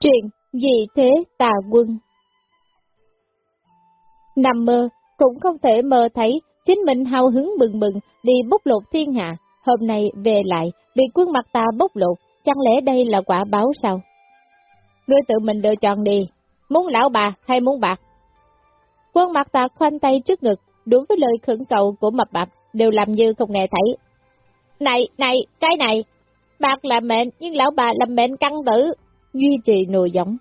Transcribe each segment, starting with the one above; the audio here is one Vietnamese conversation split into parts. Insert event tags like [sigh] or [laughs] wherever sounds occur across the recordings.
Truyện gì thế tà quân? Nằm mơ, cũng không thể mơ thấy chính mình hào hứng bừng bừng đi bốc lột thiên hạ, hôm nay về lại bị quân mặt ta bốc lột, chẳng lẽ đây là quả báo sao? Ngươi tự mình lựa chọn đi, muốn lão bà hay muốn bạc? Quân mặt ta khoanh tay trước ngực, đúng với lời khẩn cầu của mập bạp, đều làm như không nghe thấy. Này, này, cái này, bạc là mệnh, nhưng lão bà là mệnh căn tử, duy trì nồi giống.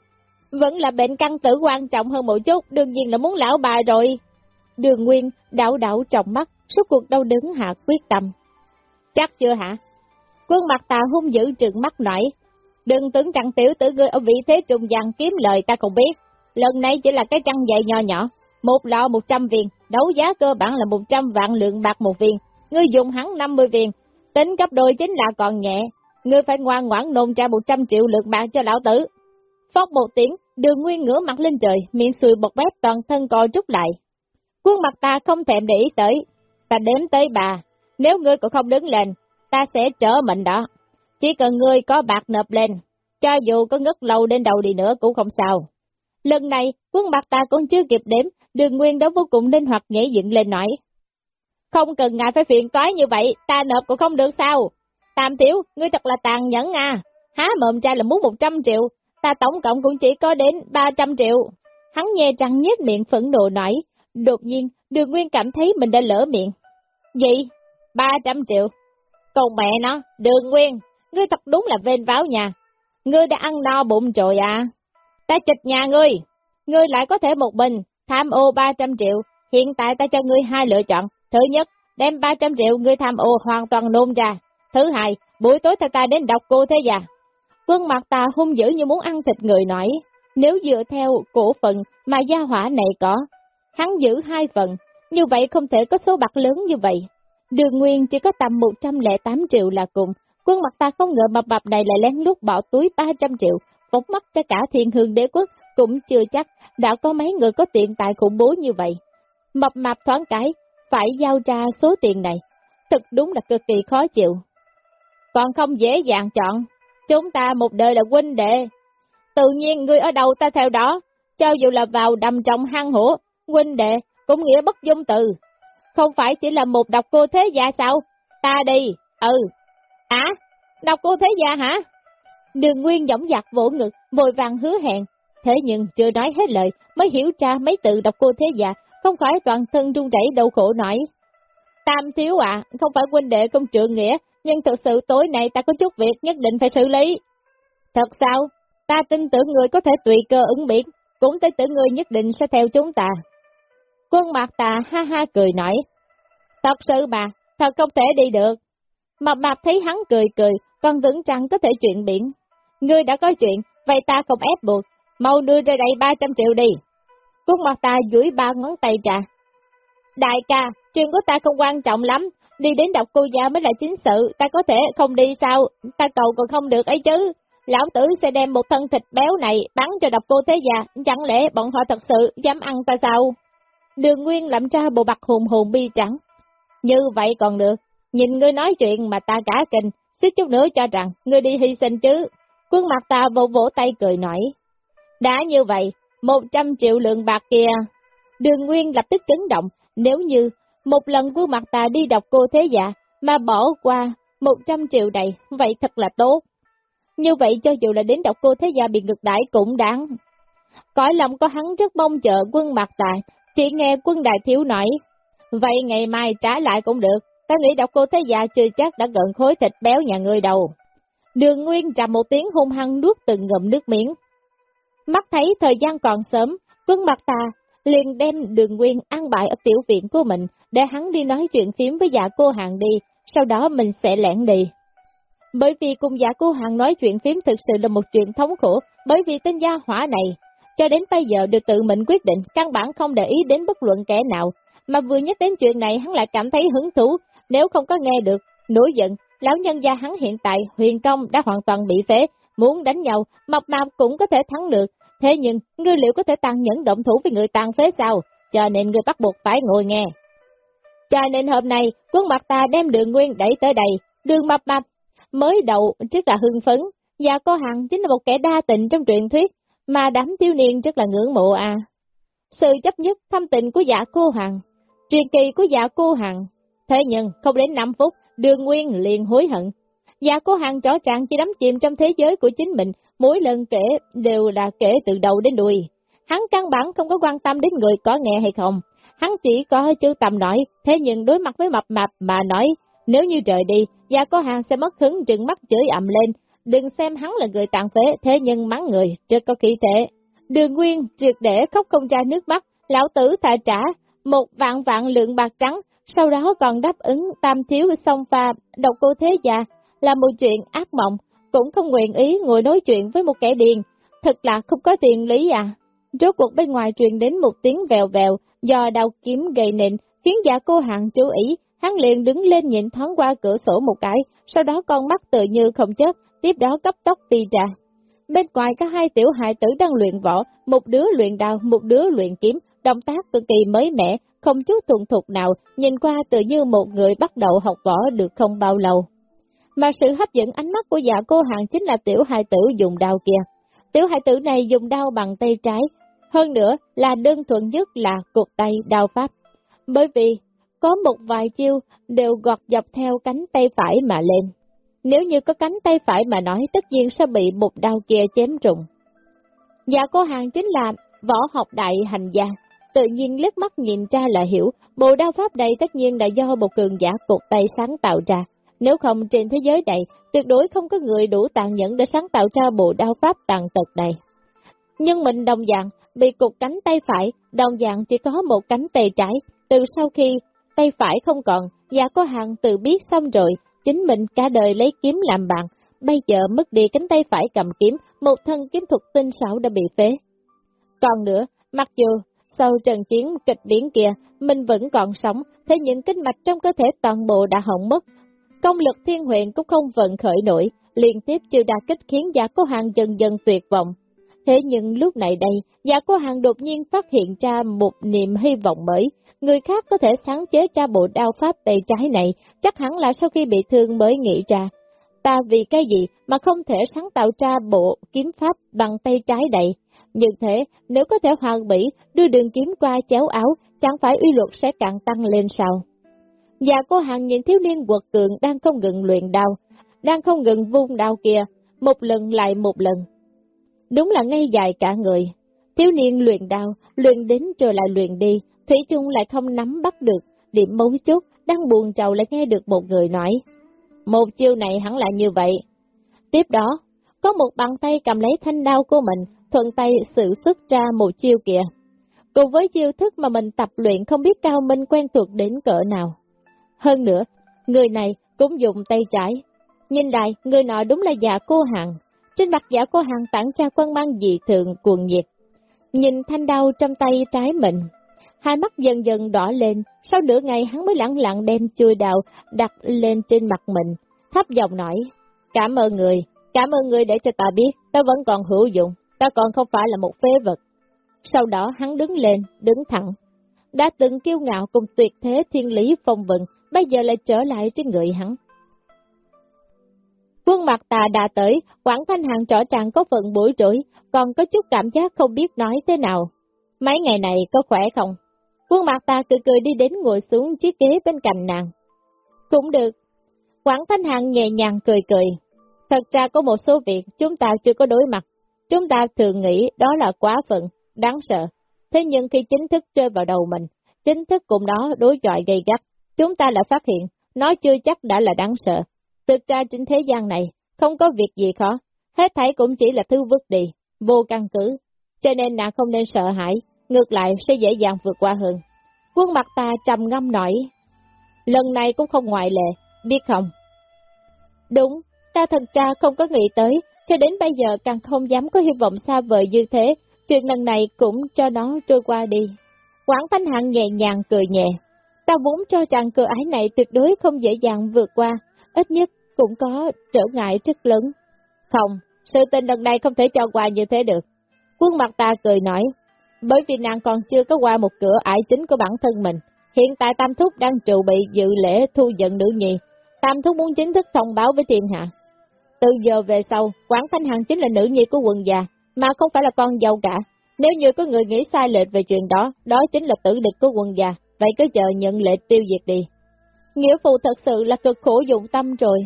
Vẫn là bệnh căn tử quan trọng hơn một chút, đương nhiên là muốn lão bà rồi. Đường Nguyên đảo đảo trọng mắt, suốt cuộc đau đớn hạ quyết tâm. Chắc chưa hả? Quân mặt tà hung dữ trừng mắt nổi. Đừng tưởng rằng tiểu tử ngươi ở vị thế trùng dàn kiếm lời ta không biết. Lần này chỉ là cái trăng dạy nhỏ nhỏ. Một lọ một trăm viên, đấu giá cơ bản là một trăm vạn lượng bạc một viên. Ngươi dùng hắn năm mươi viên, tính gấp đôi chính là còn nhẹ. Ngươi phải ngoan ngoãn nôn ra một trăm triệu lượng bạc cho lão tử. Phót một tiếng, đường nguyên ngửa mặt lên trời, miệng sùi bọt bét toàn thân co rút lại. Quân mặt ta không thèm để ý tới, ta đếm tới bà, nếu ngươi cũng không đứng lên, ta sẽ trở mệnh đó. Chỉ cần ngươi có bạc nộp lên, cho dù có ngất lâu đến đầu đi nữa cũng không sao. Lần này, quân mặt ta cũng chưa kịp đếm, đường nguyên đó vô cùng linh hoạt nhảy dựng lên nói. Không cần ngại phải phiền toái như vậy, ta nộp cũng không được sao. Tam thiếu, ngươi thật là tàn nhẫn à. Há mồm trai là muốn 100 triệu, ta tổng cộng cũng chỉ có đến 300 triệu. Hắn nghe trăng nhếch miệng phẫn nộ nói, đột nhiên, đường nguyên cảm thấy mình đã lỡ miệng. Gì? 300 triệu? Còn mẹ nó, đường nguyên, ngươi thật đúng là vên váo nhà. Ngươi đã ăn no bụng rồi à? Ta chịch nhà ngươi, ngươi lại có thể một mình, tham ô 300 triệu. Hiện tại ta cho ngươi hai lựa chọn. Thứ nhất, đem 300 triệu ngươi tham ô hoàn toàn nôn ra. Thứ hai, buổi tối ta ta đến đọc cô thế già. Quân mặt ta hung dữ như muốn ăn thịt người nói, nếu dựa theo cổ phần mà gia hỏa này có, hắn giữ hai phần, như vậy không thể có số bạc lớn như vậy. Đường Nguyên chỉ có tầm 108 triệu là cùng, quân mặt ta không ngờ mập mập này lại lén lút bỏ túi 300 triệu, phóng mắt cho cả thiên hương đế quốc, cũng chưa chắc đã có mấy người có tiền tài khủng bố như vậy. Mập mập thoáng cái, phải giao ra số tiền này, thật đúng là cực kỳ khó chịu. Còn không dễ dàng chọn, Chúng ta một đời là huynh đệ. Tự nhiên người ở đâu ta theo đó, cho dù là vào đầm trọng hang hổ, huynh đệ cũng nghĩa bất dung từ. Không phải chỉ là một độc cô thế gia sao? Ta đi, ừ. À, độc cô thế gia hả? Đường Nguyên dõng dạc vỗ ngực, vội vàng hứa hẹn. Thế nhưng chưa nói hết lời, mới hiểu ra mấy từ độc cô thế gia, không khỏi toàn thân run rẩy đau khổ nổi. Tam thiếu ạ, không phải huynh đệ công trượng nghĩa, nhưng thực sự tối nay ta có chút việc nhất định phải xử lý. Thật sao? Ta tin tưởng người có thể tùy cơ ứng biến, cũng tin tưởng người nhất định sẽ theo chúng ta. Quân mặt ta ha ha cười nói, thật sự bà, thật không thể đi được. Mập mạp thấy hắn cười cười, còn vững trăng có thể chuyện biển. Ngươi đã có chuyện, vậy ta không ép buộc, mau đưa ra đây 300 triệu đi. Quân mặt ta duỗi ba ngón tay trà. Đại ca, chuyện của ta không quan trọng lắm, đi đến đọc cô gia mới là chính sự, ta có thể không đi sao, ta cầu còn không được ấy chứ. Lão tử sẽ đem một thân thịt béo này bắn cho độc cô thế già, chẳng lẽ bọn họ thật sự dám ăn ta sao? Đường Nguyên làm ra bộ mặt hồn hồn bi trắng. Như vậy còn được, nhìn ngươi nói chuyện mà ta cả kinh, suýt chút nữa cho rằng ngươi đi hy sinh chứ. Quân mặt ta vỗ vỗ tay cười nổi. Đã như vậy, một trăm triệu lượng bạc kia. Đường Nguyên lập tức chấn động, nếu như một lần quân mặt ta đi đọc cô thế dạ, mà bỏ qua 100 triệu này, vậy thật là tốt. Như vậy cho dù là đến đọc cô thế gia bị ngược đãi cũng đáng. Cõi lòng có hắn rất mong chờ quân mặt tà chỉ nghe quân đại thiếu nói. Vậy ngày mai trả lại cũng được, ta nghĩ đọc cô thế gia chưa chắc đã gần khối thịt béo nhà người đầu. Đường Nguyên trầm một tiếng hung hăng nuốt từng ngụm nước miếng. Mắt thấy thời gian còn sớm, quân mặt ta liền đem đường nguyên ăn bại ở tiểu viện của mình, để hắn đi nói chuyện phím với dạ cô hàng đi, sau đó mình sẽ lẻn đi. Bởi vì cùng dạ cô hàng nói chuyện phím thực sự là một chuyện thống khổ, bởi vì tên gia hỏa này, cho đến bây giờ được tự mình quyết định, căn bản không để ý đến bất luận kẻ nào, mà vừa nhắc đến chuyện này hắn lại cảm thấy hứng thú, nếu không có nghe được, nổi giận, lão nhân gia hắn hiện tại, huyền công đã hoàn toàn bị phế, muốn đánh nhau, mập mạp cũng có thể thắng được, Thế nhưng, ngươi liệu có thể tăng nhẫn động thủ với người tàn phế sao? Cho nên ngươi bắt buộc phải ngồi nghe. Cho nên hôm nay, quân mặt ta đem đường nguyên đẩy tới đây, đường mập mập, mới đầu trước là hưng phấn, và cô Hằng chính là một kẻ đa tình trong truyện thuyết, mà đám thiếu niên rất là ngưỡng mộ à. Sự chấp nhất thâm tình của dạ cô Hằng, truyền kỳ của dạ cô Hằng. Thế nhưng, không đến 5 phút, đường nguyên liền hối hận. Dạ cô Hằng rõ ràng chỉ đắm chìm trong thế giới của chính mình, mỗi lần kể đều là kể từ đầu đến đuôi. Hắn căn bản không có quan tâm đến người có nghe hay không. Hắn chỉ có chữ tầm nói, thế nhưng đối mặt với mập mạp mà nói, nếu như trời đi, gia có hàng sẽ mất hứng trừng mắt chửi ầm lên, Đừng xem hắn là người tàn phế, thế nhưng mắng người, rất có khí thế. Đường Nguyên triệt để khóc không ra nước mắt, lão tử thả trả một vạn vạn lượng bạc trắng, sau đó còn đáp ứng tam thiếu song pha, độc cô thế già, là một chuyện ác mộng, cũng không nguyện ý ngồi nói chuyện với một kẻ điền, thật là không có tiền lý à. Rốt cuộc bên ngoài truyền đến một tiếng vèo vèo, do đau kiếm gầy nịnh, khiến giả cô hạng chú ý, hắn liền đứng lên nhìn thoáng qua cửa sổ một cái, sau đó con mắt tự như không chớp, tiếp đó cấp tốc phi ra. Bên ngoài có hai tiểu hại tử đang luyện võ, một đứa luyện đao, một đứa luyện kiếm, động tác cực kỳ mới mẻ, không chút thuần thục nào, nhìn qua tự như một người bắt đầu học võ được không bao lâu. Mà sự hấp dẫn ánh mắt của dạ cô hàng chính là tiểu hài tử dùng đao kia. Tiểu hài tử này dùng đao bằng tay trái, hơn nữa là đơn thuần nhất là cột tay đao pháp. Bởi vì có một vài chiêu đều gọt dọc theo cánh tay phải mà lên. Nếu như có cánh tay phải mà nói tất nhiên sẽ bị một đao kia chém trùng. Dạ cô hàng chính là võ học đại hành gia, tự nhiên liếc mắt nhìn ra là hiểu, bộ đao pháp này tất nhiên là do một cường giả cột tay sáng tạo ra. Nếu không trên thế giới này, tuyệt đối không có người đủ tàn nhẫn để sáng tạo ra bộ đao pháp tàn tật này. Nhưng mình đồng dạng, bị cục cánh tay phải, đồng dạng chỉ có một cánh tay trái, từ sau khi tay phải không còn, già có hàng tự biết xong rồi, chính mình cả đời lấy kiếm làm bạn, bây giờ mất đi cánh tay phải cầm kiếm, một thân kiếm thuật tinh xảo đã bị phế. Còn nữa, mặc dù sau trận chiến kịch biển kia, mình vẫn còn sống, thế những kinh mạch trong cơ thể toàn bộ đã hỏng mất. Công lực thiên huyện cũng không vận khởi nổi, liên tiếp chịu đà kích khiến giả cố hàng dần dần tuyệt vọng. Thế nhưng lúc này đây, giả cố hàng đột nhiên phát hiện ra một niềm hy vọng mới, người khác có thể sáng chế ra bộ đao pháp tay trái này, chắc hẳn là sau khi bị thương mới nghĩ ra. Ta vì cái gì mà không thể sáng tạo ra bộ kiếm pháp bằng tay trái đây? Như thế, nếu có thể hoàn bỉ, đưa đường kiếm qua chéo áo, chẳng phải uy luật sẽ càng tăng lên sao? Và cô hàng nhìn thiếu niên quật cường đang không ngừng luyện đao, đang không ngừng vung đao kia, một lần lại một lần. Đúng là ngay dài cả người. Thiếu niên luyện đao, luyện đến rồi lại luyện đi, Thủy chung lại không nắm bắt được, điểm mấu chốt, đang buồn chầu lại nghe được một người nói. Một chiêu này hẳn là như vậy. Tiếp đó, có một bàn tay cầm lấy thanh đao của mình, thuận tay sử xuất ra một chiêu kìa. Cùng với chiêu thức mà mình tập luyện không biết cao minh quen thuộc đến cỡ nào. Hơn nữa, người này cũng dùng tay trái. Nhìn lại, người nọ đúng là giả cô hằng. Trên mặt giả cô hằng tản ra quan mang dị thường cuồng nhiệt. Nhìn thanh đau trong tay trái mình, hai mắt dần dần đỏ lên, sau nửa ngày hắn mới lặng lặng đem chui đào đặt lên trên mặt mình, thấp giọng nói, cảm ơn người, cảm ơn người để cho ta biết, ta vẫn còn hữu dụng, ta còn không phải là một phế vật. Sau đó hắn đứng lên, đứng thẳng, đã từng kiêu ngạo cùng tuyệt thế thiên lý phong vận, bây giờ lại trở lại trên người hắn. Quân mặt tà đã tới, Quảng Thanh Hàng rõ ràng có phần bối rối, còn có chút cảm giác không biết nói thế nào. Mấy ngày này có khỏe không? Quân mặt ta cười cười đi đến ngồi xuống chiếc ghế bên cạnh nàng. Cũng được. Quảng Thanh Hằng nhẹ nhàng cười cười. Thật ra có một số việc chúng ta chưa có đối mặt. Chúng ta thường nghĩ đó là quá phận, đáng sợ. Thế nhưng khi chính thức rơi vào đầu mình, chính thức cùng đó đối chọi gây gắt, chúng ta lại phát hiện, nó chưa chắc đã là đáng sợ. Thực ra trên thế gian này, không có việc gì khó, hết thảy cũng chỉ là thứ vứt đi, vô căn cứ. Cho nên nàng không nên sợ hãi, ngược lại sẽ dễ dàng vượt qua hơn. Quân mặt ta trầm ngâm nổi, lần này cũng không ngoại lệ, biết không? Đúng, ta thật ra không có nghĩ tới, cho đến bây giờ càng không dám có hy vọng xa vời như thế, chuyện lần này cũng cho nó trôi qua đi. Quảng Thanh Hạng nhẹ nhàng cười nhẹ, ta vốn cho rằng cửa ái này tuyệt đối không dễ dàng vượt qua, ít nhất cũng có trở ngại rất lớn. Không, sự tình lần này không thể cho qua như thế được. Quân mặt ta cười nói, bởi vì nàng còn chưa có qua một cửa ải chính của bản thân mình. Hiện tại Tam Thúc đang trụ bị dự lễ thu giận nữ nhi. Tam Thúc muốn chính thức thông báo với thiên hạ. Từ giờ về sau, Quảng Thanh Hằng chính là nữ nhi của quần già, mà không phải là con dâu cả. Nếu như có người nghĩ sai lệch về chuyện đó, đó chính là tử địch của quần già, vậy cứ chờ nhận lệ tiêu diệt đi. Nghĩa phụ thật sự là cực khổ dụng tâm rồi.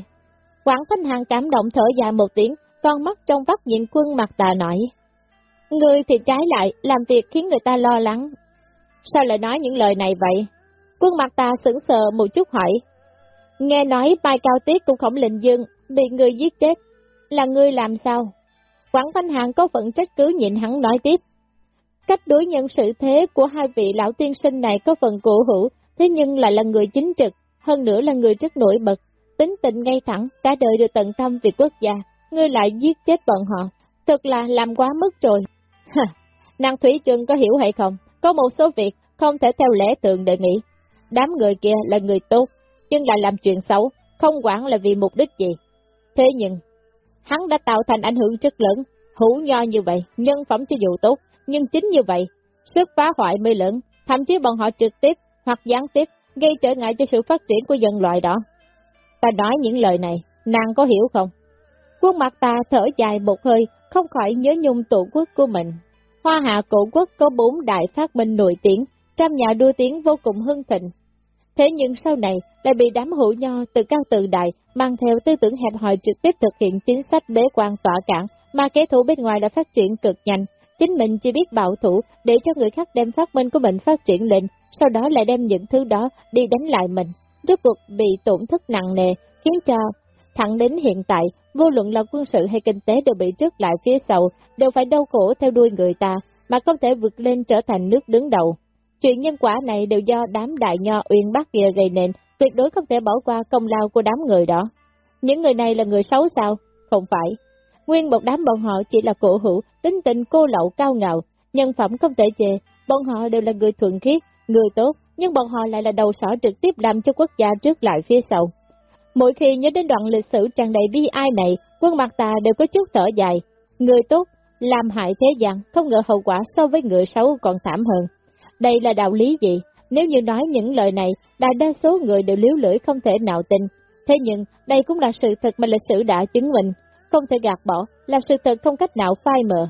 Quảng Thanh Hằng cảm động thở dài một tiếng, con mắt trong vắt nhìn quân mặt tà nói. Người thì trái lại, làm việc khiến người ta lo lắng. Sao lại nói những lời này vậy? Quân mặt ta sững sờ một chút hỏi. Nghe nói bài Cao Tiết cũng khổng lệnh dương, bị người giết chết. Là ngươi làm sao? Quảng Thanh hàng có phận trách cứ nhịn hắn nói tiếp. Cách đối nhân sự thế của hai vị lão tiên sinh này có phần cổ hủ, thế nhưng lại là người chính trực, hơn nữa là người rất nổi bật, tính tình ngay thẳng, cả đời được tận tâm vì quốc gia, ngươi lại giết chết bọn họ, thật là làm quá mức rồi. [laughs] Ha, nàng Thủy Trừng có hiểu hay không? Có một số việc không thể theo lẽ thường để nghĩ. Đám người kia là người tốt, nhưng lại làm chuyện xấu, không quản là vì mục đích gì. Thế nhưng, hắn đã tạo thành ảnh hưởng rất lớn, hữu nho như vậy, nhân phẩm cho dù tốt, nhưng chính như vậy, sức phá hoại mê lớn, thậm chí bọn họ trực tiếp hoặc gián tiếp gây trở ngại cho sự phát triển của dân loại đó. Ta nói những lời này, nàng có hiểu không? Quân mặt ta thở dài một hơi, không khỏi nhớ nhung tổ quốc của mình. Hoa hạ cổ quốc có bốn đại phát minh nổi tiếng, trăm nhà đua tiếng vô cùng hưng thịnh. Thế nhưng sau này lại bị đám hữu nho từ cao tự đại mang theo tư tưởng hẹp hòi trực tiếp thực hiện chính sách bế quan tỏa cản mà kẻ thù bên ngoài đã phát triển cực nhanh. Chính mình chỉ biết bảo thủ để cho người khác đem phát minh của mình phát triển lên, sau đó lại đem những thứ đó đi đánh lại mình. Rốt cuộc bị tổn thất nặng nề, khiến cho thẳng đến hiện tại, vô luận là quân sự hay kinh tế đều bị trước lại phía sau, đều phải đau khổ theo đuôi người ta, mà không thể vượt lên trở thành nước đứng đầu. Chuyện nhân quả này đều do đám đại nho uyên bác kia gây nên, tuyệt đối không thể bỏ qua công lao của đám người đó. Những người này là người xấu sao? Không phải. Nguyên một đám bọn họ chỉ là cổ hữu, tính tình cô lậu cao ngạo, nhân phẩm không thể chê, bọn họ đều là người thuận khiết, người tốt, nhưng bọn họ lại là đầu sỏ trực tiếp làm cho quốc gia trước lại phía sau. Mỗi khi nhớ đến đoạn lịch sử tràn đầy bi ai này, quân mặt ta đều có chút thở dài. Người tốt, làm hại thế gian, không ngờ hậu quả so với người xấu còn thảm hơn. Đây là đạo lý gì? Nếu như nói những lời này, đại đa số người đều liếu lưỡi không thể nào tin. Thế nhưng, đây cũng là sự thật mà lịch sử đã chứng minh, không thể gạt bỏ, là sự thật không cách nào phai mờ.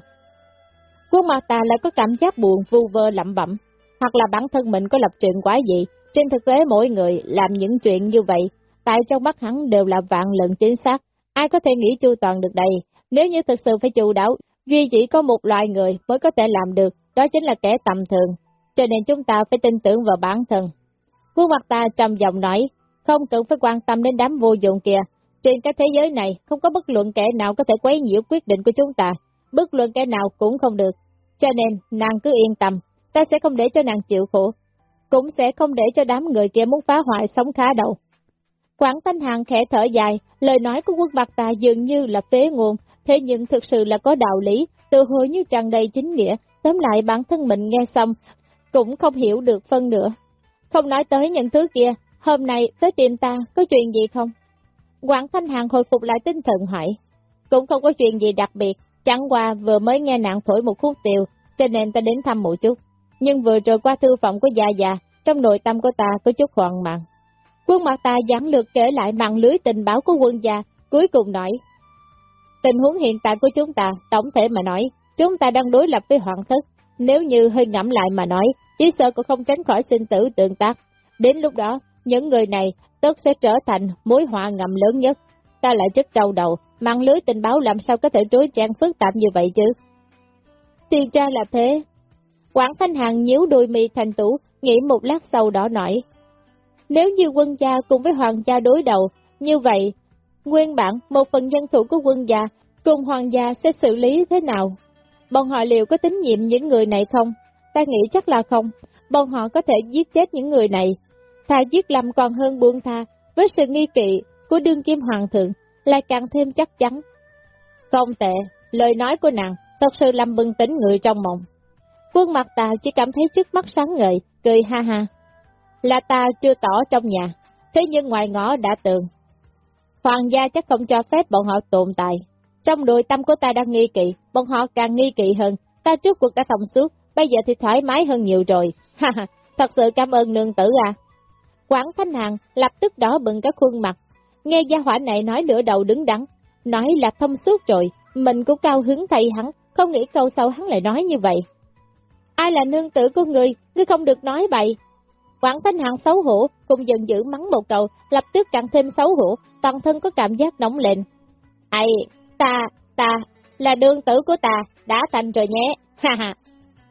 Quân mặt ta lại có cảm giác buồn vu vơ lẩm bẩm, hoặc là bản thân mình có lập trường quá gì. Trên thực tế mỗi người làm những chuyện như vậy, tại trong mắt hắn đều là vạn lần chính xác. Ai có thể nghĩ chu toàn được đây? Nếu như thực sự phải chủ đáo, duy chỉ có một loại người mới có thể làm được, đó chính là kẻ tầm thường cho nên chúng ta phải tin tưởng vào bản thân. Quân mặt ta trầm giọng nói, không cần phải quan tâm đến đám vô dụng kia. Trên cái thế giới này, không có bất luận kẻ nào có thể quấy nhiễu quyết định của chúng ta, bất luận kẻ nào cũng không được. Cho nên, nàng cứ yên tâm, ta sẽ không để cho nàng chịu khổ, cũng sẽ không để cho đám người kia muốn phá hoại sống khá đâu. Quảng Thanh Hàng khẽ thở dài, lời nói của quân bạc ta dường như là phế nguồn, thế nhưng thực sự là có đạo lý, từ hồi như tràn đầy chính nghĩa, tóm lại bản thân mình nghe xong, cũng không hiểu được phân nữa. Không nói tới những thứ kia, hôm nay tới tìm ta, có chuyện gì không? Quảng Thanh Hàng hồi phục lại tinh thần hỏi. Cũng không có chuyện gì đặc biệt, chẳng qua vừa mới nghe nạn thổi một khúc tiêu, cho nên ta đến thăm một chút. Nhưng vừa rồi qua thư phòng của Gia Gia, trong nội tâm của ta có chút hoang mang. Quân mặt ta giảng lược kể lại mạng lưới tình báo của quân gia, cuối cùng nói. Tình huống hiện tại của chúng ta, tổng thể mà nói, chúng ta đang đối lập với hoàng thất, nếu như hơi ngẫm lại mà nói, chỉ sợ cũng không tránh khỏi sinh tử tương tác. Đến lúc đó, những người này tất sẽ trở thành mối họa ngầm lớn nhất. Ta lại rất đau đầu, mạng lưới tình báo làm sao có thể trối trang phức tạp như vậy chứ? Thì ra là thế. Quảng Thanh Hằng nhíu đôi mi thành tủ, nghĩ một lát sau đó nổi. Nếu như quân gia cùng với hoàng gia đối đầu, như vậy, nguyên bản một phần dân thủ của quân gia cùng hoàng gia sẽ xử lý thế nào? Bọn họ liệu có tín nhiệm những người này không? Ta nghĩ chắc là không. Bọn họ có thể giết chết những người này. Thà giết lầm còn hơn buông tha, với sự nghi kỵ của đương kim hoàng thượng, lại càng thêm chắc chắn. Không tệ, lời nói của nàng thật sự làm bừng tỉnh người trong mộng. Quân mặt ta chỉ cảm thấy trước mắt sáng ngời, cười ha ha. Là ta chưa tỏ trong nhà, thế nhưng ngoài ngõ đã tường. Hoàng gia chắc không cho phép bọn họ tồn tại. Trong nội tâm của ta đang nghi kỵ, bọn họ càng nghi kỵ hơn, ta trước cuộc đã thông suốt, bây giờ thì thoải mái hơn nhiều rồi, ha ha, thật sự cảm ơn nương tử à. Quảng Thanh Hàng lập tức đỏ bừng cả khuôn mặt, nghe gia hỏa này nói nửa đầu đứng đắn, nói là thông suốt rồi, mình cũng cao hứng thay hắn, không nghĩ câu sau hắn lại nói như vậy. Ai là nương tử của người, ngươi không được nói bậy. Quảng Thanh Hằng xấu hổ, cùng dần dữ mắng một câu, lập tức càng thêm xấu hổ, toàn thân có cảm giác nóng lên. Ai, ta, ta, là đương tử của ta, đã thành rồi nhé, ha ha.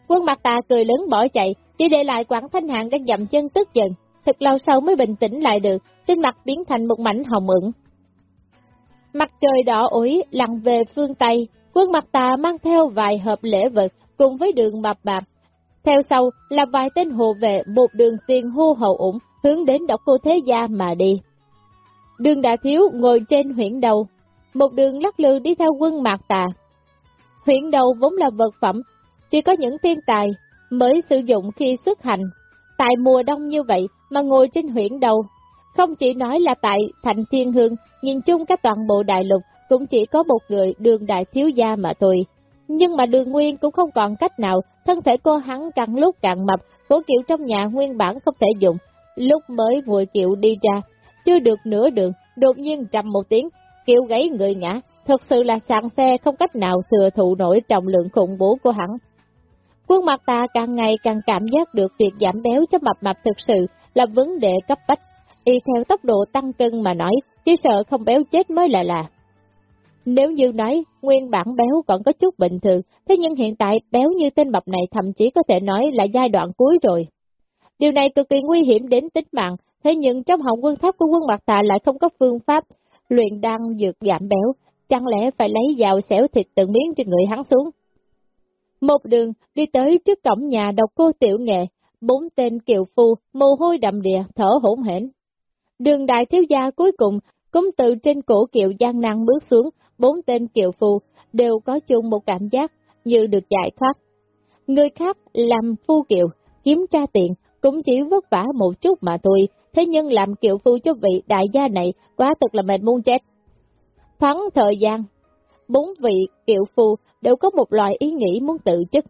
Quân mặt ta cười lớn bỏ chạy, chỉ để lại Quảng Thanh Hằng đang dậm chân tức giận. Thật lâu sau mới bình tĩnh lại được, trên mặt biến thành một mảnh hồng ửng. Mặt trời đỏ ủi lặn về phương Tây, quân mặt ta mang theo vài hộp lễ vật cùng với đường mập bạc. Theo sau là vài tên hộ vệ một đường tiền hô hậu ủng hướng đến độc cô thế gia mà đi. Đường đã thiếu ngồi trên huyện đầu, một đường lắc lư đi theo quân mạc tà. Huyện đầu vốn là vật phẩm, chỉ có những thiên tài mới sử dụng khi xuất hành. Tại mùa đông như vậy mà ngồi trên huyện đầu, không chỉ nói là tại thành thiên hương, nhìn chung các toàn bộ đại lục cũng chỉ có một người đường đại thiếu gia mà thôi. Nhưng mà đường nguyên cũng không còn cách nào, thân thể cô hắn càng lúc càng mập, cổ kiệu trong nhà nguyên bản không thể dùng. Lúc mới vừa kiệu đi ra, chưa được nửa đường, đột nhiên trầm một tiếng, kiệu gãy người ngã, thật sự là sàn xe không cách nào thừa thụ nổi trọng lượng khủng bố của hắn. Quân mặt ta càng ngày càng cảm giác được việc giảm béo cho mập mập thực sự là vấn đề cấp bách. Y theo tốc độ tăng cân mà nói, chỉ sợ không béo chết mới là là. Nếu như nói nguyên bản béo còn có chút bình thường, thế nhưng hiện tại béo như tên mập này thậm chí có thể nói là giai đoạn cuối rồi. Điều này cực kỳ nguy hiểm đến tính mạng, thế nhưng trong hồng quân tháp của quân mặt tà lại không có phương pháp luyện đan dược giảm béo, chẳng lẽ phải lấy dao xẻo thịt từng miếng trên người hắn xuống. Một đường đi tới trước cổng nhà độc cô tiểu nghệ, bốn tên kiều phu, mồ hôi đầm đìa, thở hổn hển. Đường đại thiếu gia cuối cùng cũng từ trên cổ kiệu gian năng bước xuống, bốn tên kiều phu đều có chung một cảm giác như được giải thoát. Người khác làm phu kiệu, kiếm tra tiền, cũng chỉ vất vả một chút mà thôi, thế nhưng làm kiệu phu cho vị đại gia này quá thật là mệt muốn chết. Thoáng thời gian, bốn vị kiệu phu đều có một loại ý nghĩ muốn tự chức.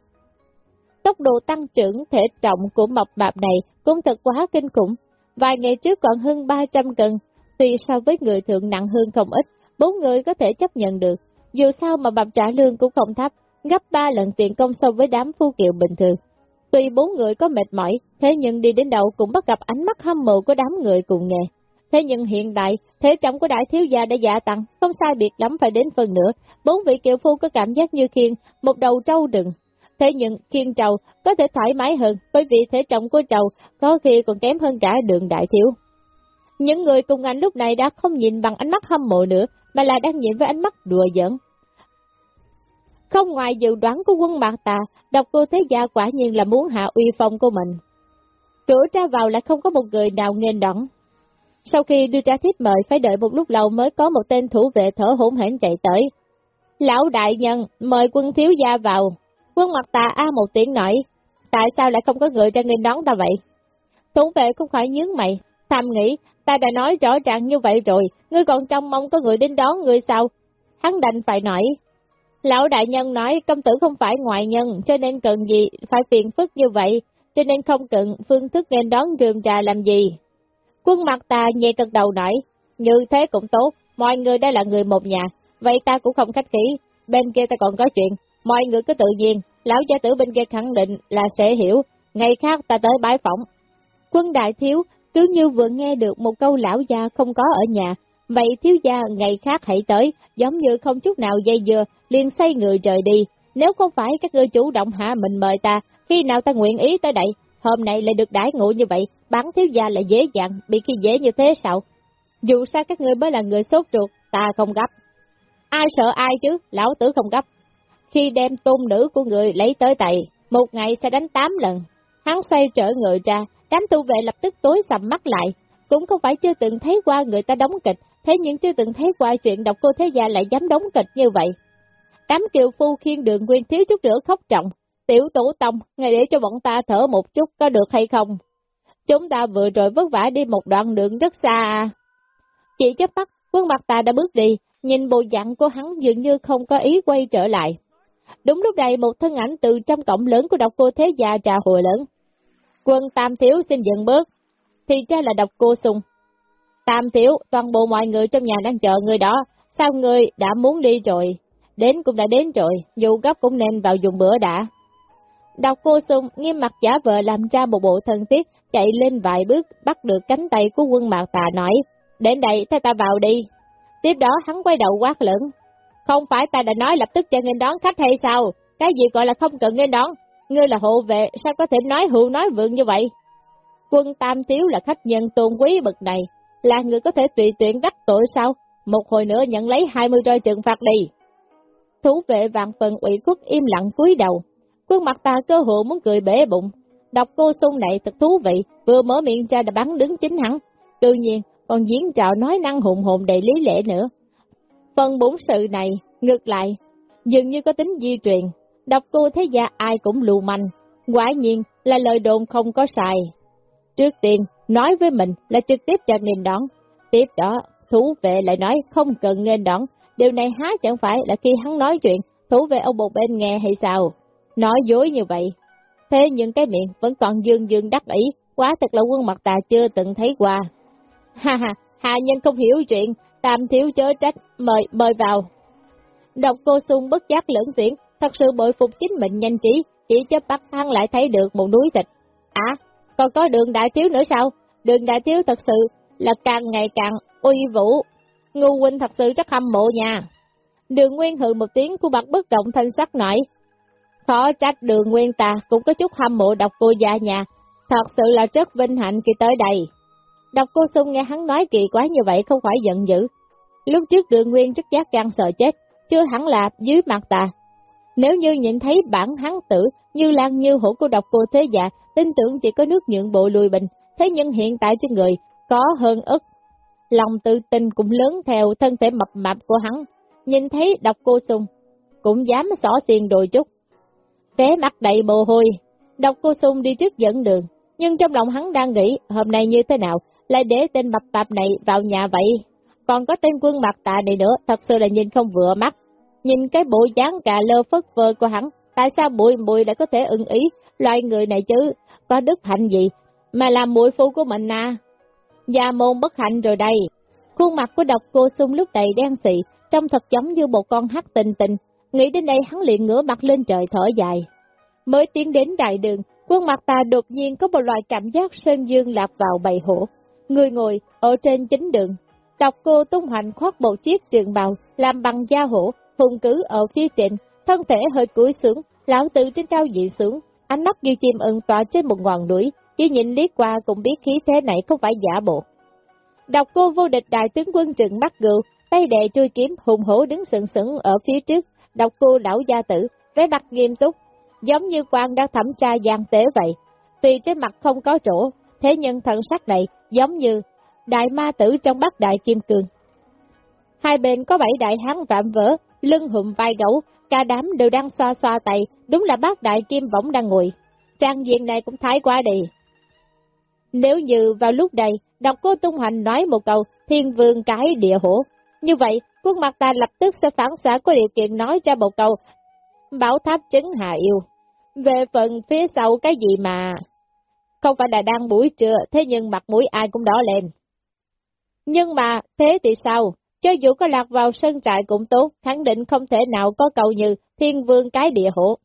Tốc độ tăng trưởng thể trọng của mập mạp này cũng thật quá kinh khủng, vài ngày trước còn hơn 300 cân, tuy so với người thượng nặng hơn không ít, bốn người có thể chấp nhận được, dù sao mà mập trả lương cũng không thấp, gấp ba lần tiền công so với đám phu kiệu bình thường. Tuy bốn người có mệt mỏi, thế nhưng đi đến đầu cũng bắt gặp ánh mắt hâm mộ của đám người cùng nghề. Thế nhưng hiện tại, thể trọng của đại thiếu gia đã gia tăng, không sai biệt lắm phải đến phần nữa. Bốn vị kiều phu có cảm giác như khiên, một đầu trâu rừng. Thế nhưng khiên trầu có thể thoải mái hơn, bởi vì thể trọng của trầu có khi còn kém hơn cả đường đại thiếu. Những người cùng anh lúc này đã không nhìn bằng ánh mắt hâm mộ nữa, mà là đang nhìn với ánh mắt đùa giỡn. Không ngoài dự đoán của quân mạc tà, độc cô thế gia quả nhiên là muốn hạ uy phong của mình. Cửa ra vào lại không có một người nào nghênh đón. Sau khi đưa ra thiết mời phải đợi một lúc lâu mới có một tên thủ vệ thở hỗn hển chạy tới. Lão đại nhân, mời quân thiếu gia vào. Quân mặt tà a một tiếng nói, tại sao lại không có người ra nghênh đón ta vậy? Thủ vệ cũng phải nhướng mày, thầm nghĩ, ta đã nói rõ ràng như vậy rồi, ngươi còn trông mong có người đến đón ngươi sao? Hắn đành phải nói, Lão đại nhân nói công tử không phải ngoại nhân, cho nên cần gì phải phiền phức như vậy, cho nên không cần phương thức nên đón rườm trà làm gì. Quân mặt ta nhẹ cực đầu nói, như thế cũng tốt, mọi người đây là người một nhà, vậy ta cũng không khách khí, bên kia ta còn có chuyện, mọi người cứ tự nhiên, lão gia tử bên kia khẳng định là sẽ hiểu, ngày khác ta tới bái phỏng. Quân đại thiếu cứ như vừa nghe được một câu lão gia không có ở nhà, vậy thiếu gia ngày khác hãy tới, giống như không chút nào dây dưa, liền say người rời đi. Nếu không phải các ngươi chủ động hạ mình mời ta, khi nào ta nguyện ý tới đây, hôm nay lại được đãi ngộ như vậy, bán thiếu gia lại dễ dàng, bị khi dễ như thế sao? Dù sao các ngươi mới là người sốt ruột, ta không gấp. Ai sợ ai chứ, lão tử không gấp. Khi đem tôn nữ của người lấy tới tay, một ngày sẽ đánh 8 lần. Hắn xoay trở người ra, đám tu vệ lập tức tối sầm mắt lại. Cũng không phải chưa từng thấy qua người ta đóng kịch, thế nhưng chưa từng thấy qua chuyện độc cô thế gia lại dám đóng kịch như vậy. Đám kiều phu khiên đường nguyên thiếu chút nữa khóc trọng. Tiểu tổ tông, ngày để cho bọn ta thở một chút có được hay không? Chúng ta vừa rồi vất vả đi một đoạn đường rất xa à. Chỉ chấp bắt, quân mặt ta đã bước đi, nhìn bộ dạng của hắn dường như không có ý quay trở lại. Đúng lúc này một thân ảnh từ trong cổng lớn của độc cô thế gia trà hồi lớn. Quân Tam Thiếu xin dừng bước, thì ra là độc cô sung. Tam Thiếu, toàn bộ mọi người trong nhà đang chờ người đó, sao người đã muốn đi rồi? Đến cũng đã đến rồi, dù gấp cũng nên vào dùng bữa đã. độc cô sung nghiêm mặt giả vờ làm ra một bộ thân thiết, chạy lên vài bước, bắt được cánh tay của quân mạc tà nói, đến đây theo ta vào đi. Tiếp đó hắn quay đầu quát lớn, không phải ta đã nói lập tức cho nghênh đón khách hay sao? Cái gì gọi là không cần nghênh đón? Ngươi là hộ vệ, sao có thể nói hữu nói vượng như vậy? Quân Tam Tiếu là khách nhân tôn quý bậc này, là người có thể tùy tuyển đắc tội sao? Một hồi nữa nhận lấy 20 roi trừng phạt đi. Thủ vệ vạn phần ủy khuất im lặng cúi đầu. Quân mặt ta cơ hội muốn cười bể bụng. Đọc cô sung này thật thú vị, vừa mở miệng ra đã bắn đứng chính hắn. Tự nhiên, còn diễn trạo nói năng hùng hồn đầy lý lẽ nữa. Phần bốn sự này, ngược lại, dường như có tính di truyền, đọc cô thế gia ai cũng lù manh, quả nhiên là lời đồn không có sai. Trước tiên, nói với mình là trực tiếp cho nên đón, tiếp đó, thú vệ lại nói không cần nên đón, điều này há chẳng phải là khi hắn nói chuyện, thú vệ ông một bên nghe hay sao? Nói dối như vậy, thế nhưng cái miệng vẫn còn dương dương đắc ý, quá thật là quân mặt tà chưa từng thấy qua. Ha ha, hạ nhân không hiểu chuyện, tam thiếu chớ trách, mời, mời vào. Độc cô sung bất giác lưỡng tiễn, thật sự bội phục chính mình nhanh trí, chỉ chấp bắt hắn lại thấy được một núi thịt. À, còn có đường đại thiếu nữa sao? Đường đại thiếu thật sự là càng ngày càng uy vũ. Ngu huynh thật sự rất hâm mộ nha. Đường Nguyên hừ một tiếng của bạc bất động thanh sắc nổi. Khó trách đường Nguyên ta cũng có chút hâm mộ độc cô gia nhà. Thật sự là rất vinh hạnh khi tới đây. Độc cô Sung nghe hắn nói kỳ quá như vậy không khỏi giận dữ. Lúc trước đường Nguyên rất giác gan sợ chết, chưa hẳn là dưới mặt tà. Nếu như nhìn thấy bản hắn tử như lan như hổ của độc cô thế già, tin tưởng chỉ có nước nhượng bộ lùi bình, thế nhưng hiện tại trên người có hơn ức. Lòng tự tin cũng lớn theo thân thể mập mạp của hắn, nhìn thấy độc cô sung, cũng dám xỏ xiên đôi chút. Vé mặt đầy mồ hôi, độc cô sung đi trước dẫn đường, nhưng trong lòng hắn đang nghĩ hôm nay như thế nào, lại để tên mập tạp này vào nhà vậy. Còn có tên quân mặt tạ này nữa, thật sự là nhìn không vừa mắt. Nhìn cái bộ dáng cà lơ phất phơ của hắn, tại sao bụi bụi lại có thể ưng ý loại người này chứ, có đức hạnh gì, mà làm muội phu của mình à. Gia môn bất hạnh rồi đây. Khuôn mặt của độc cô sung lúc đầy đen xị, trông thật giống như một con hắc tình tình. Nghĩ đến đây hắn liền ngửa mặt lên trời thở dài. Mới tiến đến đại đường, khuôn mặt ta đột nhiên có một loại cảm giác sơn dương lạc vào bầy hổ. Người ngồi ở trên chính đường. Độc cô tung hành khoác bộ chiếc trường bào, làm bằng da hổ, hùng cứ ở phía trên, thân thể hơi cúi xuống, lão tử trên cao dị xuống, ánh mắt như chim ưng tỏa trên một ngọn núi, chỉ nhìn liếc qua cũng biết khí thế này không phải giả bộ. Đọc cô vô địch đại tướng quân trừng mắt gựu, tay đệ chui kiếm hùng hổ đứng sừng sững ở phía trước, đọc cô lão gia tử, vẻ mặt nghiêm túc, giống như quan đang thẩm tra gian tế vậy. Tuy trên mặt không có chỗ, thế nhưng thần sắc này giống như đại ma tử trong bát đại kim cương. Hai bên có bảy đại hán vạm vỡ, lưng hụm vai gấu, cả đám đều đang xoa xoa tay, đúng là bác đại kim võng đang ngồi. Trang diện này cũng thái quá đi. Nếu như vào lúc này, đọc cô Tung Hành nói một câu, thiên vương cái địa hổ. Như vậy, khuôn mặt ta lập tức sẽ phản xạ có điều kiện nói ra một câu, bảo tháp trứng hạ yêu. Về phần phía sau cái gì mà... Không phải là đang buổi trưa, thế nhưng mặt mũi ai cũng đỏ lên. Nhưng mà, thế thì sao? Cho dù có lạc vào sân trại cũng tốt, khẳng định không thể nào có câu như thiên vương cái địa hộ.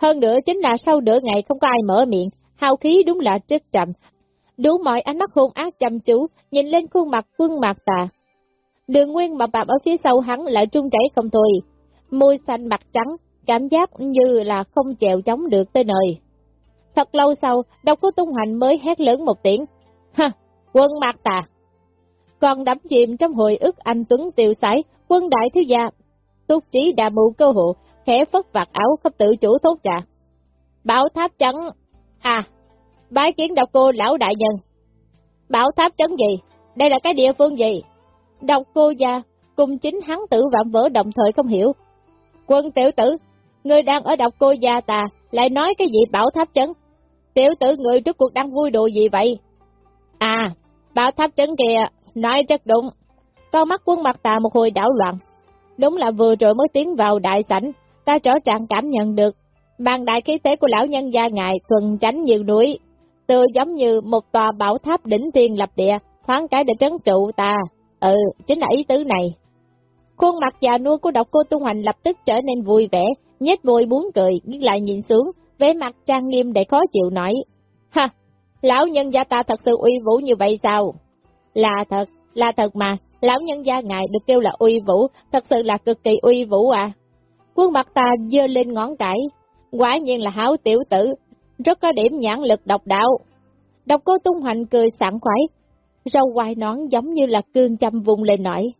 Hơn nữa chính là sau nửa ngày không có ai mở miệng, hào khí đúng là rất trầm. Đủ mọi ánh mắt hôn ác chăm chú, nhìn lên khuôn mặt quân mạc tà. Đường nguyên mập bạp ở phía sau hắn lại trung chảy không thôi. Môi xanh mặt trắng, cảm giác như là không chèo chống được tới nơi. Thật lâu sau, độc cô tung hành mới hét lớn một tiếng. Ha, quân mạc tà! còn đắm chìm trong hồi ức anh Tuấn tiêu sái, quân đại thiếu gia. Túc trí đã mưu cơ hộ, khẽ phất vạt áo khắp tự chủ thốt trà. Bảo tháp trắng... à, bái kiến độc cô lão đại nhân. Bảo tháp trấn gì? Đây là cái địa phương gì? độc cô gia, cùng chính hắn tử vạm vỡ đồng thời không hiểu. Quân tiểu tử, người đang ở độc cô gia ta, lại nói cái gì bảo tháp trấn? Tiểu tử người trước cuộc đang vui đùa gì vậy? À, bảo tháp trấn kìa, Nói rất đúng. Con mắt quân mặt tà một hồi đảo loạn. Đúng là vừa rồi mới tiến vào đại sảnh, ta rõ ràng cảm nhận được. Bàn đại khí thế của lão nhân gia ngài thuần tránh như núi. Tựa giống như một tòa bảo tháp đỉnh thiên lập địa, thoáng cái để trấn trụ ta. Ừ, chính là ý tứ này. Khuôn mặt già nua của độc cô tu hành lập tức trở nên vui vẻ, nhếch môi muốn cười, nhưng lại nhìn xuống, vẻ mặt trang nghiêm để khó chịu nói. Ha, lão nhân gia ta thật sự uy vũ như vậy sao? Là thật, là thật mà, lão nhân gia ngài được kêu là uy vũ, thật sự là cực kỳ uy vũ à. Quân mặt ta dơ lên ngón cái, quả nhiên là hảo tiểu tử, rất có điểm nhãn lực độc đạo. Độc cô tung hoành cười sảng khoái, râu quai nón giống như là cương châm vùng lên nổi.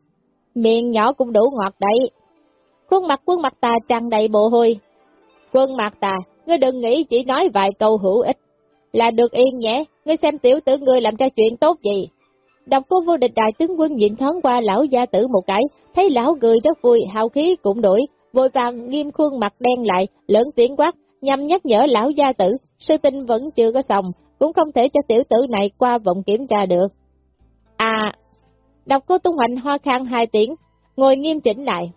Miệng nhỏ cũng đủ ngọt đấy. Khuôn mặt quân mặt ta tràn đầy bộ hôi. Quân mặt ta, ngươi đừng nghĩ chỉ nói vài câu hữu ích. Là được yên nhé, ngươi xem tiểu tử ngươi làm ra chuyện tốt gì. Độc cô vô địch đại tướng quân nhìn thoáng qua lão gia tử một cái, thấy lão cười rất vui, hào khí cũng đổi, vội vàng nghiêm khuôn mặt đen lại, lớn tiếng quát, nhằm nhắc nhở lão gia tử, sư tinh vẫn chưa có xong, cũng không thể cho tiểu tử này qua vọng kiểm tra được. À, đọc cô tung hoành hoa khang hai tiếng, ngồi nghiêm chỉnh lại.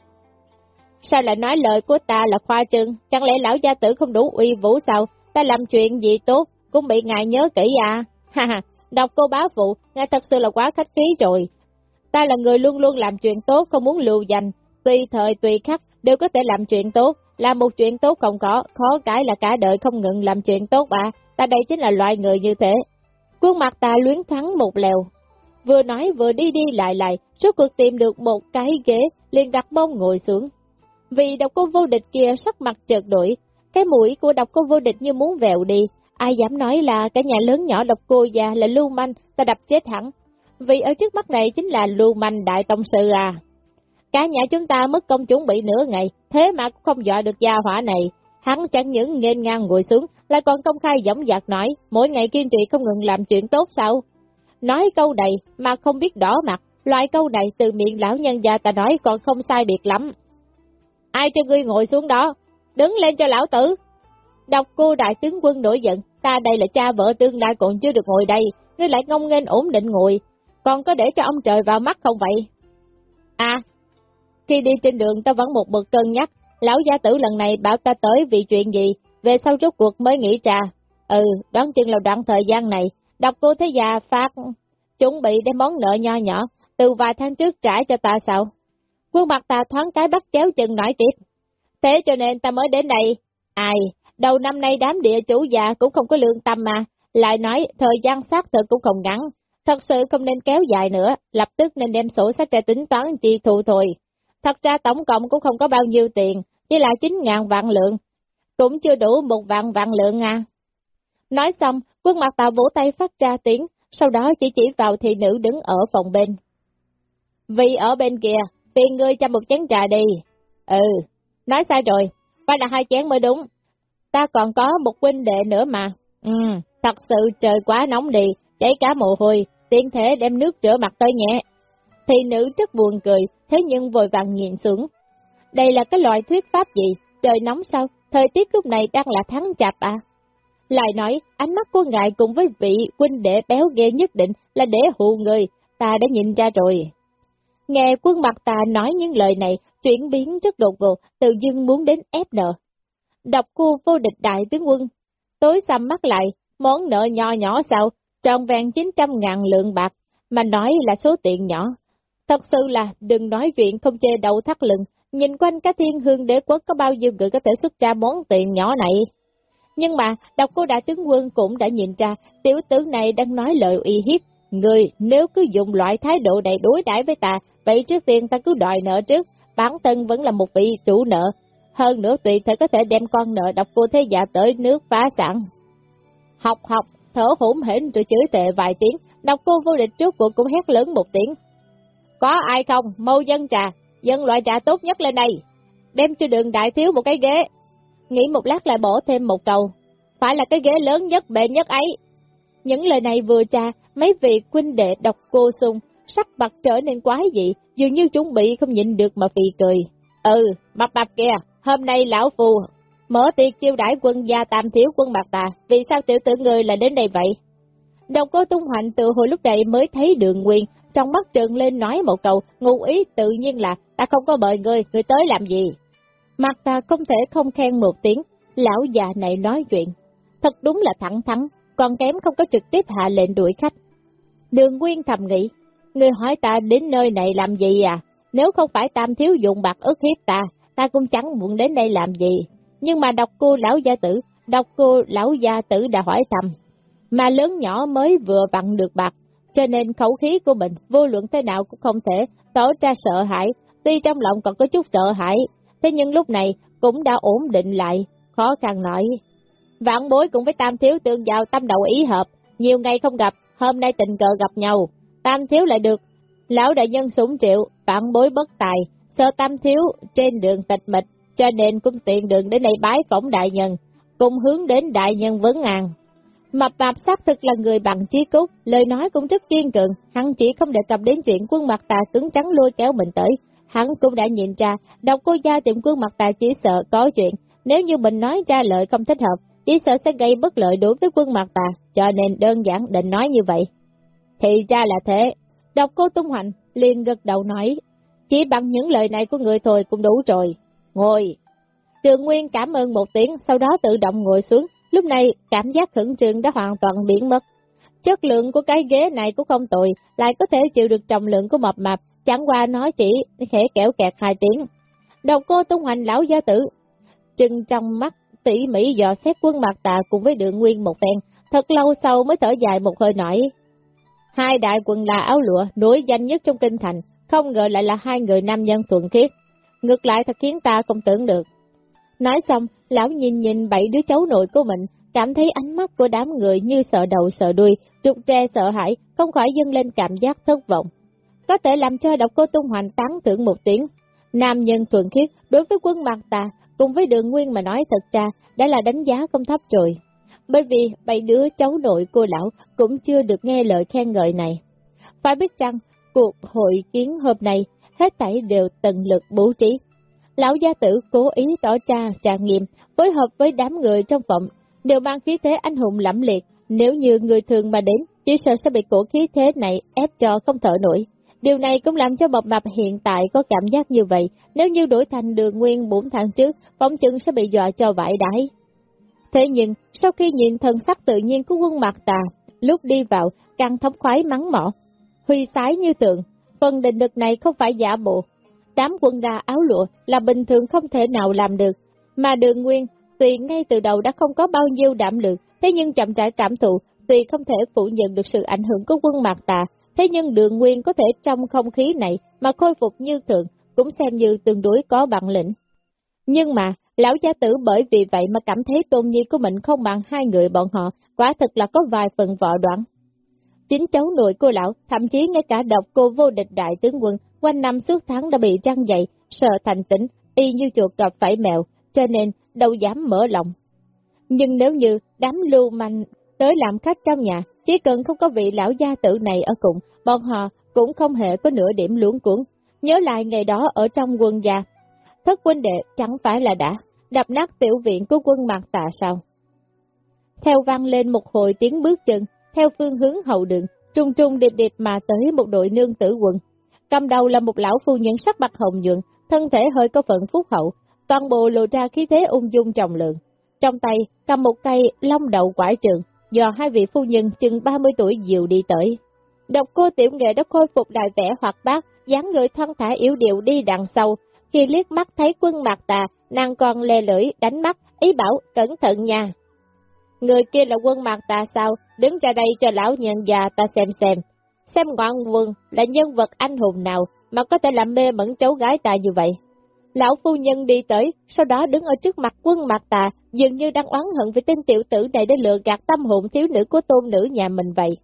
Sao lại nói lời của ta là khoa trương, chẳng lẽ lão gia tử không đủ uy vũ sao, ta làm chuyện gì tốt, cũng bị ngài nhớ kỹ à, [laughs] ha ha, đọc cô bá phụ, ngài thật sự là quá khách khí rồi. Ta là người luôn luôn làm chuyện tốt, không muốn lưu danh, tùy thời tùy khắc, đều có thể làm chuyện tốt, làm một chuyện tốt không có, khó cái là cả đời không ngừng làm chuyện tốt à, ta đây chính là loại người như thế. Khuôn mặt ta luyến thắng một lèo, vừa nói vừa đi đi lại lại, rốt cuộc tìm được một cái ghế, liền đặt mông ngồi xuống. Vì độc cô vô địch kia sắc mặt chợt đổi, cái mũi của độc cô vô địch như muốn vẹo đi, ai dám nói là cả nhà lớn nhỏ độc cô già là lưu manh, ta đập chết hẳn. Vì ở trước mắt này chính là lưu manh đại tông sư à. Cả nhà chúng ta mất công chuẩn bị nửa ngày, thế mà cũng không dọa được gia hỏa này. Hắn chẳng những nghênh ngang ngồi xuống, lại còn công khai dõng dạc nói, mỗi ngày kiên trì không ngừng làm chuyện tốt sao? Nói câu này mà không biết đỏ mặt, loại câu này từ miệng lão nhân già ta nói còn không sai biệt lắm. Ai cho ngươi ngồi xuống đó, đứng lên cho lão tử. Đọc cô đại tướng quân nổi giận, ta đây là cha vợ tương lai còn chưa được ngồi đây, ngươi lại ngông nghênh ổn định ngồi, còn có để cho ông trời vào mắt không vậy? À, khi đi trên đường ta vẫn một bực cân nhắc, lão gia tử lần này bảo ta tới vì chuyện gì, về sau rốt cuộc mới nghĩ ra. Ừ, đoán chừng là đoạn thời gian này, đọc cô thế già phát, chuẩn bị đem món nợ nho nhỏ, từ vài tháng trước trả cho ta sao? Quân mặt ta thoáng cái bắt chéo chân nói tiếp. Thế cho nên ta mới đến đây. Ai, đầu năm nay đám địa chủ già cũng không có lương tâm mà, lại nói thời gian xác thực cũng không ngắn, thật sự không nên kéo dài nữa, lập tức nên đem sổ sách ra tính toán chi thù thôi. Thật ra tổng cộng cũng không có bao nhiêu tiền, chỉ là 9 ngàn vạn lượng, cũng chưa đủ một vạn vạn lượng à. Nói xong, quân mặt tàu vỗ tay phát ra tiếng, sau đó chỉ chỉ vào thị nữ đứng ở phòng bên. Vì ở bên kia, phiền ngươi cho một chén trà đi. Ừ, nói sai rồi, phải là hai chén mới đúng. Ta còn có một huynh đệ nữa mà. Ừ, thật sự trời quá nóng đi, chảy cả mồ hôi, tiện thể đem nước rửa mặt tới nhẹ. Thị nữ rất buồn cười, thế nhưng vội vàng nhìn xuống. Đây là cái loại thuyết pháp gì? Trời nóng sao? Thời tiết lúc này đang là tháng chạp à? Lại nói, ánh mắt của ngài cùng với vị huynh đệ béo ghê nhất định là để hù người, ta đã nhìn ra rồi. Nghe quân mặt ta nói những lời này, chuyển biến rất đột ngột, tự dưng muốn đến ép nợ. Đọc cô vô địch đại tướng quân, tối xăm mắt lại, món nợ nhỏ nhỏ sao, tròn vẹn 900 ngàn lượng bạc, mà nói là số tiền nhỏ. Thật sự là đừng nói chuyện không chê đầu thắt lưng, nhìn quanh cái thiên hương đế quốc có bao nhiêu người có thể xuất ra món tiền nhỏ này. Nhưng mà, đọc cô đại tướng quân cũng đã nhìn ra, tiểu tử này đang nói lời uy hiếp. Người, nếu cứ dùng loại thái độ này đối đãi với ta, vậy trước tiên ta cứ đòi nợ trước, bản thân vẫn là một vị chủ nợ. Hơn nữa tùy thể có thể đem con nợ đọc cô thế giả tới nước phá sản. Học học, thở hổn hển rồi chửi tệ vài tiếng, đọc cô vô địch trước cuộc cũng hét lớn một tiếng. Có ai không, mâu dân trà, dân loại trà tốt nhất lên đây, đem cho đường đại thiếu một cái ghế, Nghĩ một lát lại bỏ thêm một câu, phải là cái ghế lớn nhất bệ nhất ấy. Những lời này vừa trà, mấy vị huynh đệ độc cô sung, sắc mặt trở nên quái dị, dường như chuẩn bị không nhịn được mà phì cười. Ừ, mập mập kìa, hôm nay lão phù mở tiệc chiêu đãi quân gia tam thiếu quân bạc tà, vì sao tiểu tử người lại đến đây vậy? Đồng cô tung hoành từ hồi lúc này mới thấy đường nguyên, trong mắt trợn lên nói một câu, ngụ ý tự nhiên là, ta không có mời người, người tới làm gì? Mặt ta không thể không khen một tiếng, lão già này nói chuyện. Thật đúng là thẳng thắn, còn kém không có trực tiếp hạ lệnh đuổi khách. Đường Nguyên thầm nghĩ, người hỏi ta đến nơi này làm gì à? nếu không phải tam thiếu dụng bạc ức hiếp ta, ta cũng chẳng muốn đến đây làm gì. Nhưng mà đọc cô lão gia tử, đọc cô lão gia tử đã hỏi thầm, mà lớn nhỏ mới vừa vặn được bạc, cho nên khẩu khí của mình vô luận thế nào cũng không thể tỏ ra sợ hãi, tuy trong lòng còn có chút sợ hãi, thế nhưng lúc này cũng đã ổn định lại, khó khăn nói. Vạn bối cũng với tam thiếu tương giao tâm đầu ý hợp, nhiều ngày không gặp, hôm nay tình cờ gặp nhau, tam thiếu lại được. Lão đại nhân sủng triệu, vạn bối bất tài, sợ tam thiếu trên đường tịch mịch, cho nên cũng tiện đường đến đây bái phỏng đại nhân, cùng hướng đến đại nhân vấn ngàn. Mập mạp xác thực là người bằng chí cúc, lời nói cũng rất kiên cường, hắn chỉ không đề cập đến chuyện quân mặt tà cứng trắng lôi kéo mình tới. Hắn cũng đã nhìn ra, độc cô gia tiệm quân mặt tà chỉ sợ có chuyện, nếu như mình nói ra lời không thích hợp, chỉ sợ sẽ gây bất lợi đối với quân mặt tà, cho nên đơn giản định nói như vậy. Thì ra là thế, đọc cô tung hoành, liền gật đầu nói, chỉ bằng những lời này của người thôi cũng đủ rồi. Ngồi. Trường Nguyên cảm ơn một tiếng, sau đó tự động ngồi xuống, lúc này cảm giác khẩn trương đã hoàn toàn biến mất. Chất lượng của cái ghế này cũng không tồi, lại có thể chịu được trọng lượng của mập mạp, chẳng qua nói chỉ khẽ kẹo kẹt hai tiếng. Đọc cô tung hoành lão gia tử, trừng trong mắt tỉ mỉ dò xét quân mặt tà cùng với đường nguyên một phen, thật lâu sau mới thở dài một hơi nổi. Hai đại quần là áo lụa, nổi danh nhất trong kinh thành, không ngờ lại là hai người nam nhân thuận khiết. Ngược lại thật khiến ta không tưởng được. Nói xong, lão nhìn nhìn bảy đứa cháu nội của mình, cảm thấy ánh mắt của đám người như sợ đầu sợ đuôi, trục tre sợ hãi, không khỏi dâng lên cảm giác thất vọng. Có thể làm cho độc cô tung hoành tán thưởng một tiếng. Nam nhân thuận khiết, đối với quân mặt tà, cùng với đường nguyên mà nói thật ra, đã là đánh giá không thấp rồi. Bởi vì bảy đứa cháu nội cô lão cũng chưa được nghe lời khen ngợi này. Phải biết rằng, cuộc hội kiến hôm nay, hết thảy đều tận lực bố trí. Lão gia tử cố ý tỏ ra trà nghiệm, phối hợp với đám người trong phòng, đều mang khí thế anh hùng lẫm liệt, nếu như người thường mà đến, chỉ sợ sẽ bị cổ khí thế này ép cho không thở nổi. Điều này cũng làm cho bọc mập hiện tại có cảm giác như vậy, nếu như đổi thành đường nguyên 4 tháng trước, phóng chừng sẽ bị dọa cho vải đái. Thế nhưng, sau khi nhìn thần sắc tự nhiên của quân mặt tà, lúc đi vào, càng thống khoái mắng mỏ, huy sái như tượng, phần định lực này không phải giả bộ. Đám quân đa áo lụa là bình thường không thể nào làm được, mà đường nguyên, tuy ngay từ đầu đã không có bao nhiêu đảm lượng, thế nhưng chậm rãi cảm thụ, tuy không thể phủ nhận được sự ảnh hưởng của quân mạc tà, thế nhưng đường nguyên có thể trong không khí này mà khôi phục như thường, cũng xem như tương đối có bản lĩnh. Nhưng mà, lão gia tử bởi vì vậy mà cảm thấy tôn nhi của mình không bằng hai người bọn họ, quả thực là có vài phần vọ đoạn. Chính cháu nội cô lão, thậm chí ngay cả độc cô vô địch đại tướng quân, quanh năm suốt tháng đã bị trăng dậy, sợ thành tỉnh, y như chuột gặp phải mèo, cho nên đâu dám mở lòng. Nhưng nếu như đám lưu manh tới làm khách trong nhà, chỉ cần không có vị lão gia tử này ở cùng, bọn họ cũng không hề có nửa điểm luống cuốn. Nhớ lại ngày đó ở trong quân gia, thất quân đệ chẳng phải là đã đập nát tiểu viện của quân mặt tạ sau. Theo vang lên một hồi tiếng bước chân, theo phương hướng hậu đường, trung trung điệp điệp mà tới một đội nương tử quận. Cầm đầu là một lão phu nhân sắc bạch hồng nhuận, thân thể hơi có phận phúc hậu, toàn bộ lộ ra khí thế ung dung trọng lượng. Trong tay cầm một cây long đậu quải trường, do hai vị phu nhân chừng 30 tuổi dịu đi tới. Độc cô tiểu nghệ đã khôi phục đại vẻ hoạt bát, dáng người thon thả yếu điệu đi đằng sau. Khi liếc mắt thấy quân mặt tà, nàng còn lè lưỡi đánh mắt, ý bảo cẩn thận nha. Người kia là quân mặt tà sao, đứng ra đây cho lão nhân già ta xem xem. Xem ngoạn quân là nhân vật anh hùng nào mà có thể làm mê mẩn cháu gái ta như vậy. Lão phu nhân đi tới, sau đó đứng ở trước mặt quân mặt tà, dường như đang oán hận vì tên tiểu tử này đã lừa gạt tâm hồn thiếu nữ của tôn nữ nhà mình vậy.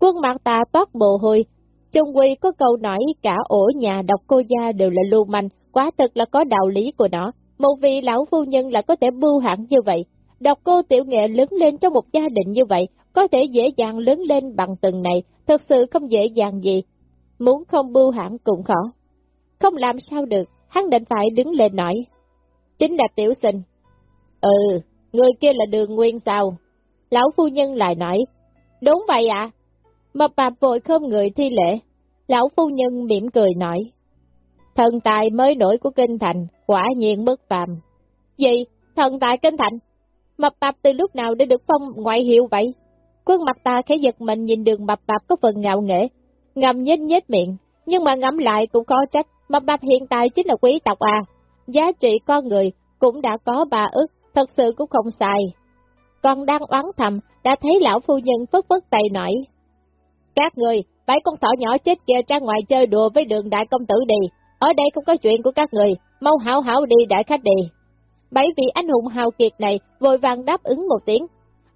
Quân mặt tà toát mồ hôi, Trung Quy có câu nói cả ổ nhà độc cô gia đều là lưu manh, quá thực là có đạo lý của nó. Một vị lão phu nhân là có thể bưu hẳn như vậy. Độc cô tiểu nghệ lớn lên trong một gia đình như vậy, có thể dễ dàng lớn lên bằng từng này, thật sự không dễ dàng gì. Muốn không bưu hẳn cũng khó. Không làm sao được, hắn định phải đứng lên nói. Chính là tiểu sinh. Ừ, người kia là đường nguyên sao? Lão phu nhân lại nói. Đúng vậy ạ. À? Mập bạp vội không người thi lễ. Lão phu nhân mỉm cười nói. Thần tài mới nổi của kinh thành, quả nhiên bất phàm. Gì? Thần tài kinh thành? Mập bạp từ lúc nào để được phong ngoại hiệu vậy? Quân mặt ta khẽ giật mình nhìn đường mập bạp có phần ngạo nghễ, ngầm nhếch nhếch miệng, nhưng mà ngắm lại cũng có trách, Mập mạp hiện tại chính là quý tộc à, giá trị con người cũng đã có ba ức, thật sự cũng không xài Còn đang oán thầm, đã thấy lão phu nhân phất phất tay nổi Các người, bảy con thỏ nhỏ chết kia ra ngoài chơi đùa với đường đại công tử đi, ở đây không có chuyện của các người, mau hảo hảo đi đại khách đi. Bảy vị anh hùng hào kiệt này vội vàng đáp ứng một tiếng,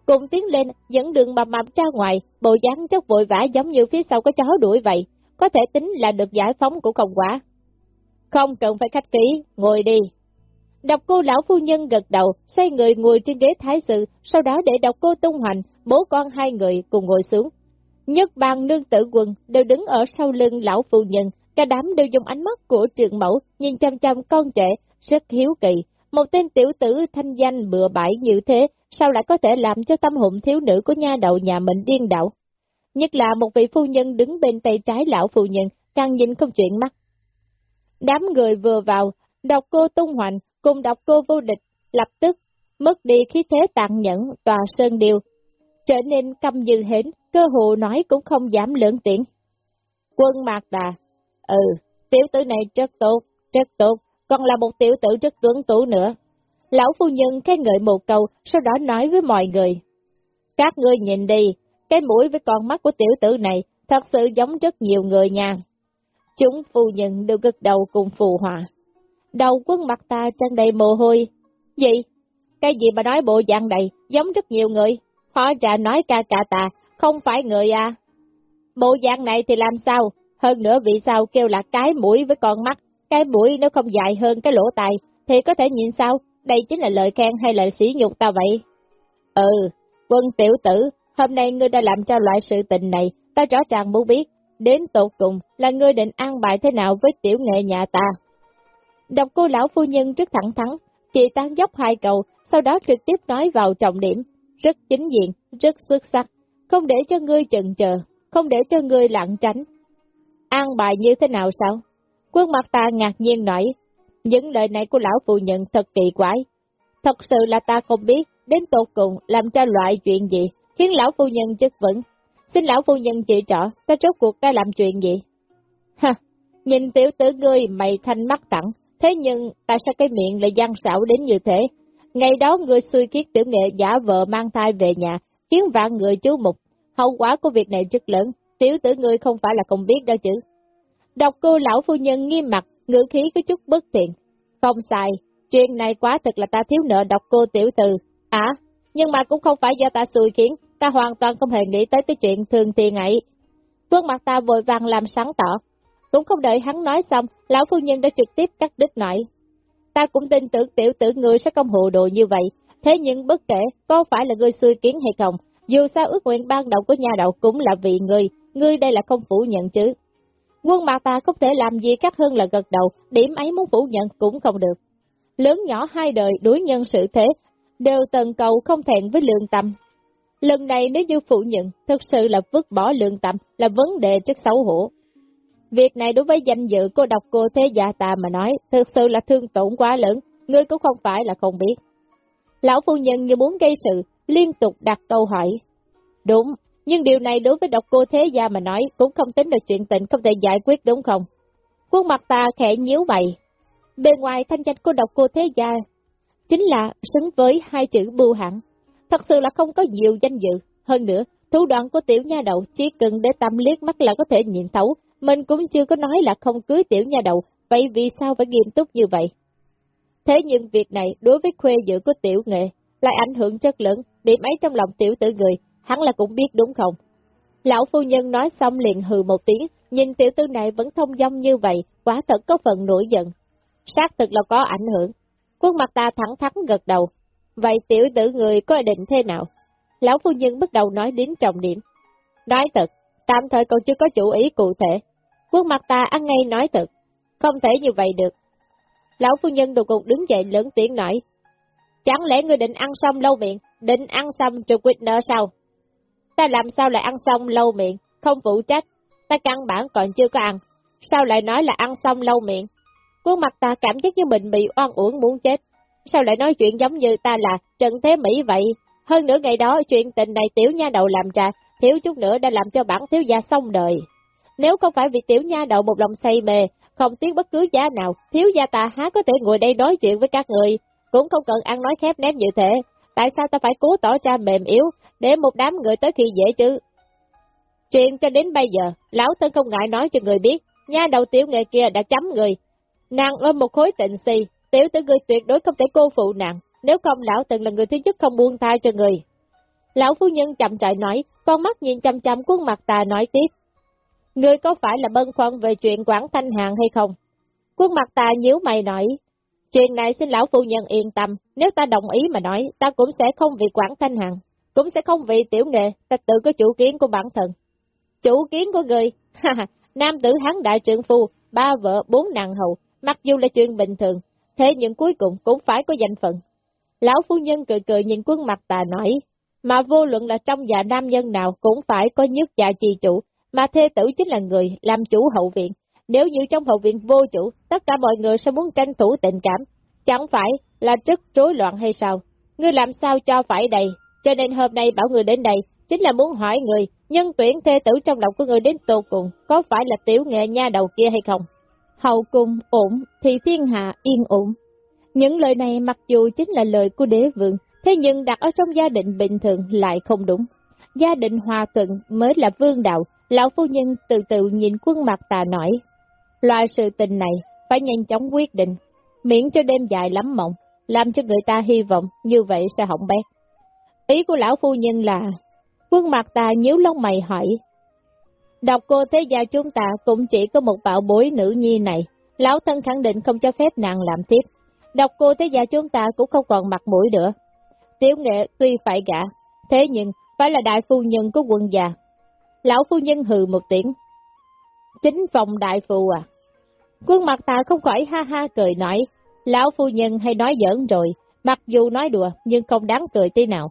cùng tiến lên dẫn đường mập mập ra ngoài, bộ dáng chốc vội vã giống như phía sau có chó đuổi vậy, có thể tính là được giải phóng của công quả. Không cần phải khách kỹ, ngồi đi. Độc cô lão phu nhân gật đầu, xoay người ngồi trên ghế thái sự, sau đó để độc cô tung hoành, bố con hai người cùng ngồi xuống. Nhất bàn nương tử quân đều đứng ở sau lưng lão phu nhân, cả đám đều dùng ánh mắt của trường mẫu, nhìn chăm chăm con trẻ, rất hiếu kỳ. Một tên tiểu tử thanh danh bừa bãi như thế, sao lại có thể làm cho tâm hồn thiếu nữ của nha đầu nhà mình điên đảo? Nhất là một vị phu nhân đứng bên tay trái lão phu nhân, càng nhìn không chuyện mắt. Đám người vừa vào, đọc cô tung hoành, cùng đọc cô vô địch, lập tức, mất đi khí thế tàn nhẫn, tòa sơn điều, trở nên căm như hến, cơ hồ nói cũng không giảm lượng tiện. Quân Mạc Đà, ừ, tiểu tử này rất tốt, rất tốt, còn là một tiểu tử rất tuấn tú nữa. Lão phu nhân khen ngợi một câu, sau đó nói với mọi người. Các ngươi nhìn đi, cái mũi với con mắt của tiểu tử này thật sự giống rất nhiều người nha. Chúng phu nhân đều gật đầu cùng phù hòa. Đầu quân mặt ta tràn đầy mồ hôi. Gì? Cái gì mà nói bộ dạng đầy, giống rất nhiều người. Họ trà nói ca ca ta, không phải người à. Bộ dạng này thì làm sao? Hơn nữa vì sao kêu là cái mũi với con mắt, cái mũi nó không dài hơn cái lỗ tai, thì có thể nhìn sao? Đây chính là lời khen hay là sỉ nhục ta vậy? Ừ, quân tiểu tử, hôm nay ngươi đã làm cho loại sự tình này, ta rõ ràng muốn biết, đến tột cùng là ngươi định an bài thế nào với tiểu nghệ nhà ta. Đọc cô lão phu nhân rất thẳng thắn, chị tan dốc hai cầu, sau đó trực tiếp nói vào trọng điểm, rất chính diện, rất xuất sắc, không để cho ngươi chần chờ, không để cho ngươi lặng tránh. An bài như thế nào sao? Quân mặt ta ngạc nhiên nói, những lời này của lão phu nhân thật kỳ quái. Thật sự là ta không biết, đến tột cùng làm cho loại chuyện gì, khiến lão phu nhân chất vấn. Xin lão phu nhân chỉ rõ, ta rốt cuộc đã làm chuyện gì? Ha, nhìn tiểu tử ngươi mày thanh mắt tặng, thế nhưng tại sao cái miệng lại gian xảo đến như thế? Ngày đó ngươi xui kiết tiểu nghệ giả vợ mang thai về nhà, khiến vạn người chú mục. Hậu quả của việc này rất lớn, tiểu tử ngươi không phải là không biết đâu chứ. Đọc cô lão phu nhân nghiêm mặt, ngữ khí có chút bất tiện. Không sai, chuyện này quá thật là ta thiếu nợ đọc cô tiểu từ. À, nhưng mà cũng không phải do ta xui khiến, ta hoàn toàn không hề nghĩ tới cái chuyện thường tiền ấy. Quân mặt ta vội vàng làm sáng tỏ. Cũng không đợi hắn nói xong, lão phu nhân đã trực tiếp cắt đứt nói. Ta cũng tin tưởng tiểu tử ngươi sẽ không hồ đồ như vậy, thế nhưng bất kể có phải là ngươi xui kiến hay không, dù sao ước nguyện ban đầu của nhà đậu cũng là vì ngươi, ngươi đây là không phủ nhận chứ. Quân mặt ta không thể làm gì khác hơn là gật đầu, điểm ấy muốn phủ nhận cũng không được. Lớn nhỏ hai đời đối nhân sự thế, đều tần cầu không thẹn với lương tâm. Lần này nếu như phủ nhận, thực sự là vứt bỏ lương tâm, là vấn đề rất xấu hổ. Việc này đối với danh dự cô độc cô thế gia ta mà nói, thực sự là thương tổn quá lớn, ngươi cũng không phải là không biết. Lão phu nhân như muốn gây sự, liên tục đặt câu hỏi. Đúng, nhưng điều này đối với độc cô thế gia mà nói cũng không tính là chuyện tình không thể giải quyết đúng không? Quân mặt ta khẽ nhíu mày. Bên ngoài thanh danh của độc cô thế gia chính là xứng với hai chữ bưu hẳn. Thật sự là không có nhiều danh dự. Hơn nữa, thủ đoạn của tiểu nha đầu chỉ cần để tâm liếc mắt là có thể nhìn thấu. Mình cũng chưa có nói là không cưới tiểu nha đầu, vậy vì sao phải nghiêm túc như vậy? Thế nhưng việc này đối với khuê dự của tiểu nghệ lại ảnh hưởng rất lớn, điểm ấy trong lòng tiểu tử người, hắn là cũng biết đúng không? Lão phu nhân nói xong liền hừ một tiếng, nhìn tiểu tư này vẫn thông dong như vậy, quả thật có phần nổi giận. Xác thực là có ảnh hưởng. Khuôn mặt ta thẳng thắn gật đầu. Vậy tiểu tử người có định thế nào? Lão phu nhân bắt đầu nói đến trọng điểm. Nói thật, tạm thời còn chưa có chủ ý cụ thể. Khuôn mặt ta ăn ngay nói thật, không thể như vậy được. Lão phu nhân đột ngột đứng dậy lớn tiếng nói. Chẳng lẽ ngươi định ăn xong lâu miệng, định ăn xong trừ quyết nợ sao? Ta làm sao lại ăn xong lâu miệng, không phụ trách, ta căn bản còn chưa có ăn, sao lại nói là ăn xong lâu miệng? Khuôn mặt ta cảm giác như mình bị oan uổng muốn chết, sao lại nói chuyện giống như ta là Trần Thế Mỹ vậy? Hơn nữa ngày đó chuyện tình này tiểu nha đầu làm ra, thiếu chút nữa đã làm cho bản thiếu gia xong đời. Nếu không phải vì tiểu nha đầu một lòng say mê, không tiếc bất cứ giá nào, thiếu gia ta há có thể ngồi đây nói chuyện với các người, cũng không cần ăn nói khép nép như thế. Tại sao ta phải cố tỏ ra mềm yếu, để một đám người tới khi dễ chứ? Chuyện cho đến bây giờ, lão thân không ngại nói cho người biết, nha đầu tiểu nghệ kia đã chấm người. Nàng ôm một khối tịnh si, tiểu tử người tuyệt đối không thể cô phụ nàng, nếu không lão từng là người thứ nhất không buông tha cho người. Lão phu nhân chậm chạy nói, con mắt nhìn chăm chăm khuôn mặt ta nói tiếp. Ngươi có phải là bân khoăn về chuyện quản thanh hạng hay không? Khuôn mặt ta nhíu mày nói, chuyện này xin lão phu nhân yên tâm, nếu ta đồng ý mà nói, ta cũng sẽ không vì quản thanh hằng, cũng sẽ không vì tiểu nghệ, ta tự có chủ kiến của bản thân. Chủ kiến của người, [laughs] nam tử hắn đại trượng phu, ba vợ, bốn nàng hậu, mặc dù là chuyện bình thường, thế nhưng cuối cùng cũng phải có danh phận. Lão phu nhân cười cười nhìn quân mặt tà nói, mà vô luận là trong nhà nam nhân nào cũng phải có nhất gia trì chủ, mà thê tử chính là người làm chủ hậu viện. Nếu như trong hậu viện vô chủ, tất cả mọi người sẽ muốn tranh thủ tình cảm, chẳng phải là rất rối loạn hay sao? Ngươi làm sao cho phải đầy, Cho nên hôm nay bảo người đến đây, chính là muốn hỏi người, nhân tuyển thê tử trong lòng của người đến tột cùng, có phải là tiểu nghệ nha đầu kia hay không? Hậu cung ổn, thì thiên hạ yên ổn. Những lời này mặc dù chính là lời của đế vương, thế nhưng đặt ở trong gia đình bình thường lại không đúng. Gia đình hòa thuận mới là vương đạo, lão phu nhân từ từ nhìn quân mặt tà nổi, Loại sự tình này phải nhanh chóng quyết định, miễn cho đêm dài lắm mộng, làm cho người ta hy vọng như vậy sẽ hỏng bét. Ý của lão phu nhân là, quân mặt tà nhíu lông mày hỏi, đọc cô thế gia chúng ta cũng chỉ có một bảo bối nữ nhi này, lão thân khẳng định không cho phép nàng làm tiếp. Đọc cô thế gia chúng ta cũng không còn mặt mũi nữa. Tiểu nghệ tuy phải gả, thế nhưng phải là đại phu nhân của quân già. Lão phu nhân hừ một tiếng. Chính phòng đại phu à? Quân mặt ta không khỏi ha ha cười nói, lão phu nhân hay nói giỡn rồi, mặc dù nói đùa nhưng không đáng cười tí nào.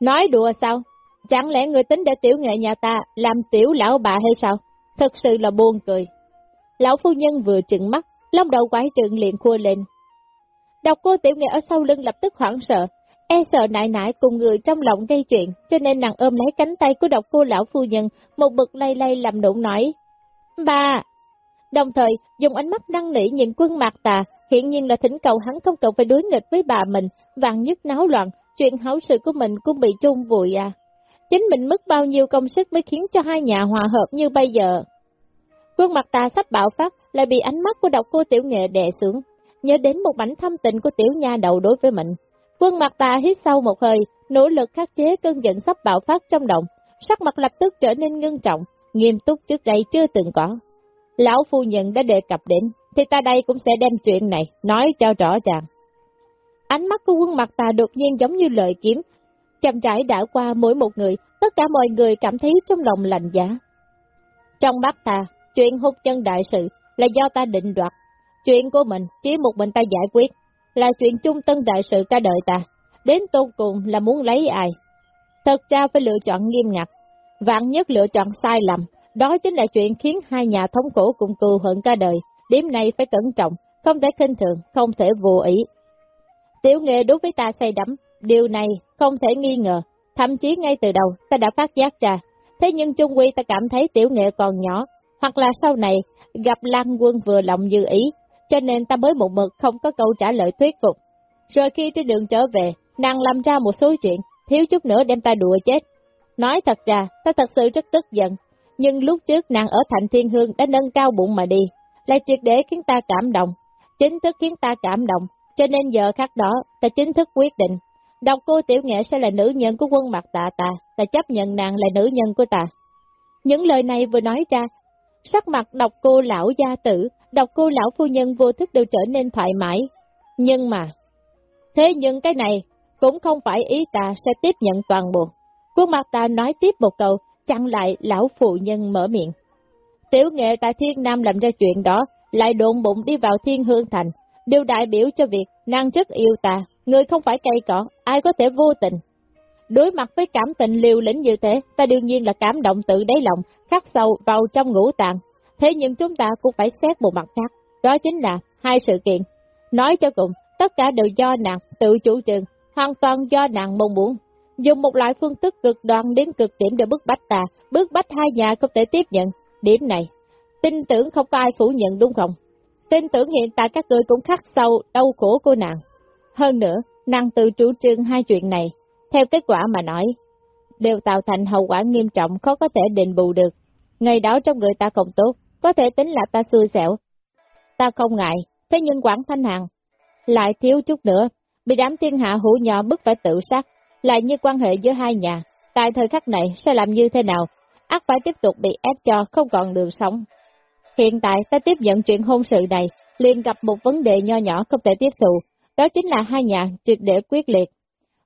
Nói đùa sao? Chẳng lẽ người tính để tiểu nghệ nhà ta làm tiểu lão bà hay sao? Thật sự là buồn cười. Lão phu nhân vừa trừng mắt, lông đầu quái trừng liền khua lên. Đọc cô tiểu nghệ ở sau lưng lập tức hoảng sợ, e sợ nại nại cùng người trong lòng gây chuyện, cho nên nàng ôm lấy cánh tay của độc cô lão phu nhân, một bực lay lay làm nụng nói. Bà! Đồng thời, dùng ánh mắt năng nỉ nhìn quân mạc tà, hiện nhiên là thỉnh cầu hắn không cần phải đối nghịch với bà mình, vàng nhất náo loạn, chuyện hảo sự của mình cũng bị trung vùi à. Chính mình mất bao nhiêu công sức mới khiến cho hai nhà hòa hợp như bây giờ. Quân mặt tà sắp bạo phát, lại bị ánh mắt của độc cô tiểu nghệ đè xuống, nhớ đến một mảnh thâm tình của tiểu nha đầu đối với mình. Quân mặt tà hít sâu một hơi, nỗ lực khắc chế cơn giận sắp bạo phát trong động, sắc mặt lập tức trở nên ngưng trọng, nghiêm túc trước đây chưa từng có. Lão phu nhân đã đề cập đến, thì ta đây cũng sẽ đem chuyện này nói cho rõ ràng. Ánh mắt của quân mặt ta đột nhiên giống như lợi kiếm, chậm rãi đã qua mỗi một người, tất cả mọi người cảm thấy trong lòng lạnh giá. Trong mắt ta, chuyện hút chân đại sự là do ta định đoạt, chuyện của mình chỉ một mình ta giải quyết, là chuyện trung tân đại sự cả đời ta, đến tôn cùng là muốn lấy ai. Thật ra phải lựa chọn nghiêm ngặt, vạn nhất lựa chọn sai lầm, đó chính là chuyện khiến hai nhà thống khổ cùng cừu hận cả đời, điểm này phải cẩn trọng, không thể khinh thường, không thể vô ý. Tiểu nghệ đối với ta say đắm, điều này không thể nghi ngờ, thậm chí ngay từ đầu ta đã phát giác ra, thế nhưng chung quy ta cảm thấy tiểu nghệ còn nhỏ, hoặc là sau này gặp Lan Quân vừa lòng dư ý, cho nên ta mới một mực không có câu trả lời thuyết phục. Rồi khi trên đường trở về, nàng làm ra một số chuyện, thiếu chút nữa đem ta đùa chết. Nói thật ra, ta thật sự rất tức giận, nhưng lúc trước nàng ở Thành Thiên Hương đã nâng cao bụng mà đi, lại triệt để khiến ta cảm động, chính thức khiến ta cảm động, cho nên giờ khắc đó, ta chính thức quyết định, độc cô tiểu nghệ sẽ là nữ nhân của quân mặt tạ ta, ta chấp nhận nàng là nữ nhân của ta. Những lời này vừa nói ra, sắc mặt độc cô lão gia tử, độc cô lão phu nhân vô thức đều trở nên thoải mái. Nhưng mà, thế nhưng cái này cũng không phải ý ta sẽ tiếp nhận toàn bộ. Quân mặt ta nói tiếp một câu, chặn lại lão phụ nhân mở miệng. Tiểu nghệ tại Thiên Nam làm ra chuyện đó, lại đồn bụng đi vào Thiên Hương Thành, đều đại biểu cho việc nàng rất yêu ta, người không phải cây cỏ, ai có thể vô tình. Đối mặt với cảm tình liều lĩnh như thế, ta đương nhiên là cảm động tự đáy lòng, khắc sâu vào trong ngũ tạng. Thế nhưng chúng ta cũng phải xét một mặt khác, đó chính là hai sự kiện. Nói cho cùng, tất cả đều do nàng tự chủ trường, hoàn toàn do nàng mong muốn. Dùng một loại phương thức cực đoan đến cực điểm để bức bách ta, bức bách hai nhà không thể tiếp nhận. Điểm này, tin tưởng không có ai phủ nhận đúng không? tin tưởng hiện tại các người cũng khắc sâu đau khổ của nàng. Hơn nữa, nàng tự chủ trương hai chuyện này, theo kết quả mà nói, đều tạo thành hậu quả nghiêm trọng khó có thể đền bù được. Ngày đó trong người ta không tốt, có thể tính là ta xui xẻo. Ta không ngại, thế nhưng Quảng Thanh Hằng lại thiếu chút nữa, bị đám thiên hạ hữu nhỏ bức phải tự sát, lại như quan hệ giữa hai nhà, tại thời khắc này sẽ làm như thế nào, ác phải tiếp tục bị ép cho không còn đường sống. Hiện tại ta tiếp nhận chuyện hôn sự này, liền gặp một vấn đề nho nhỏ không thể tiếp thụ, đó chính là hai nhà triệt để quyết liệt.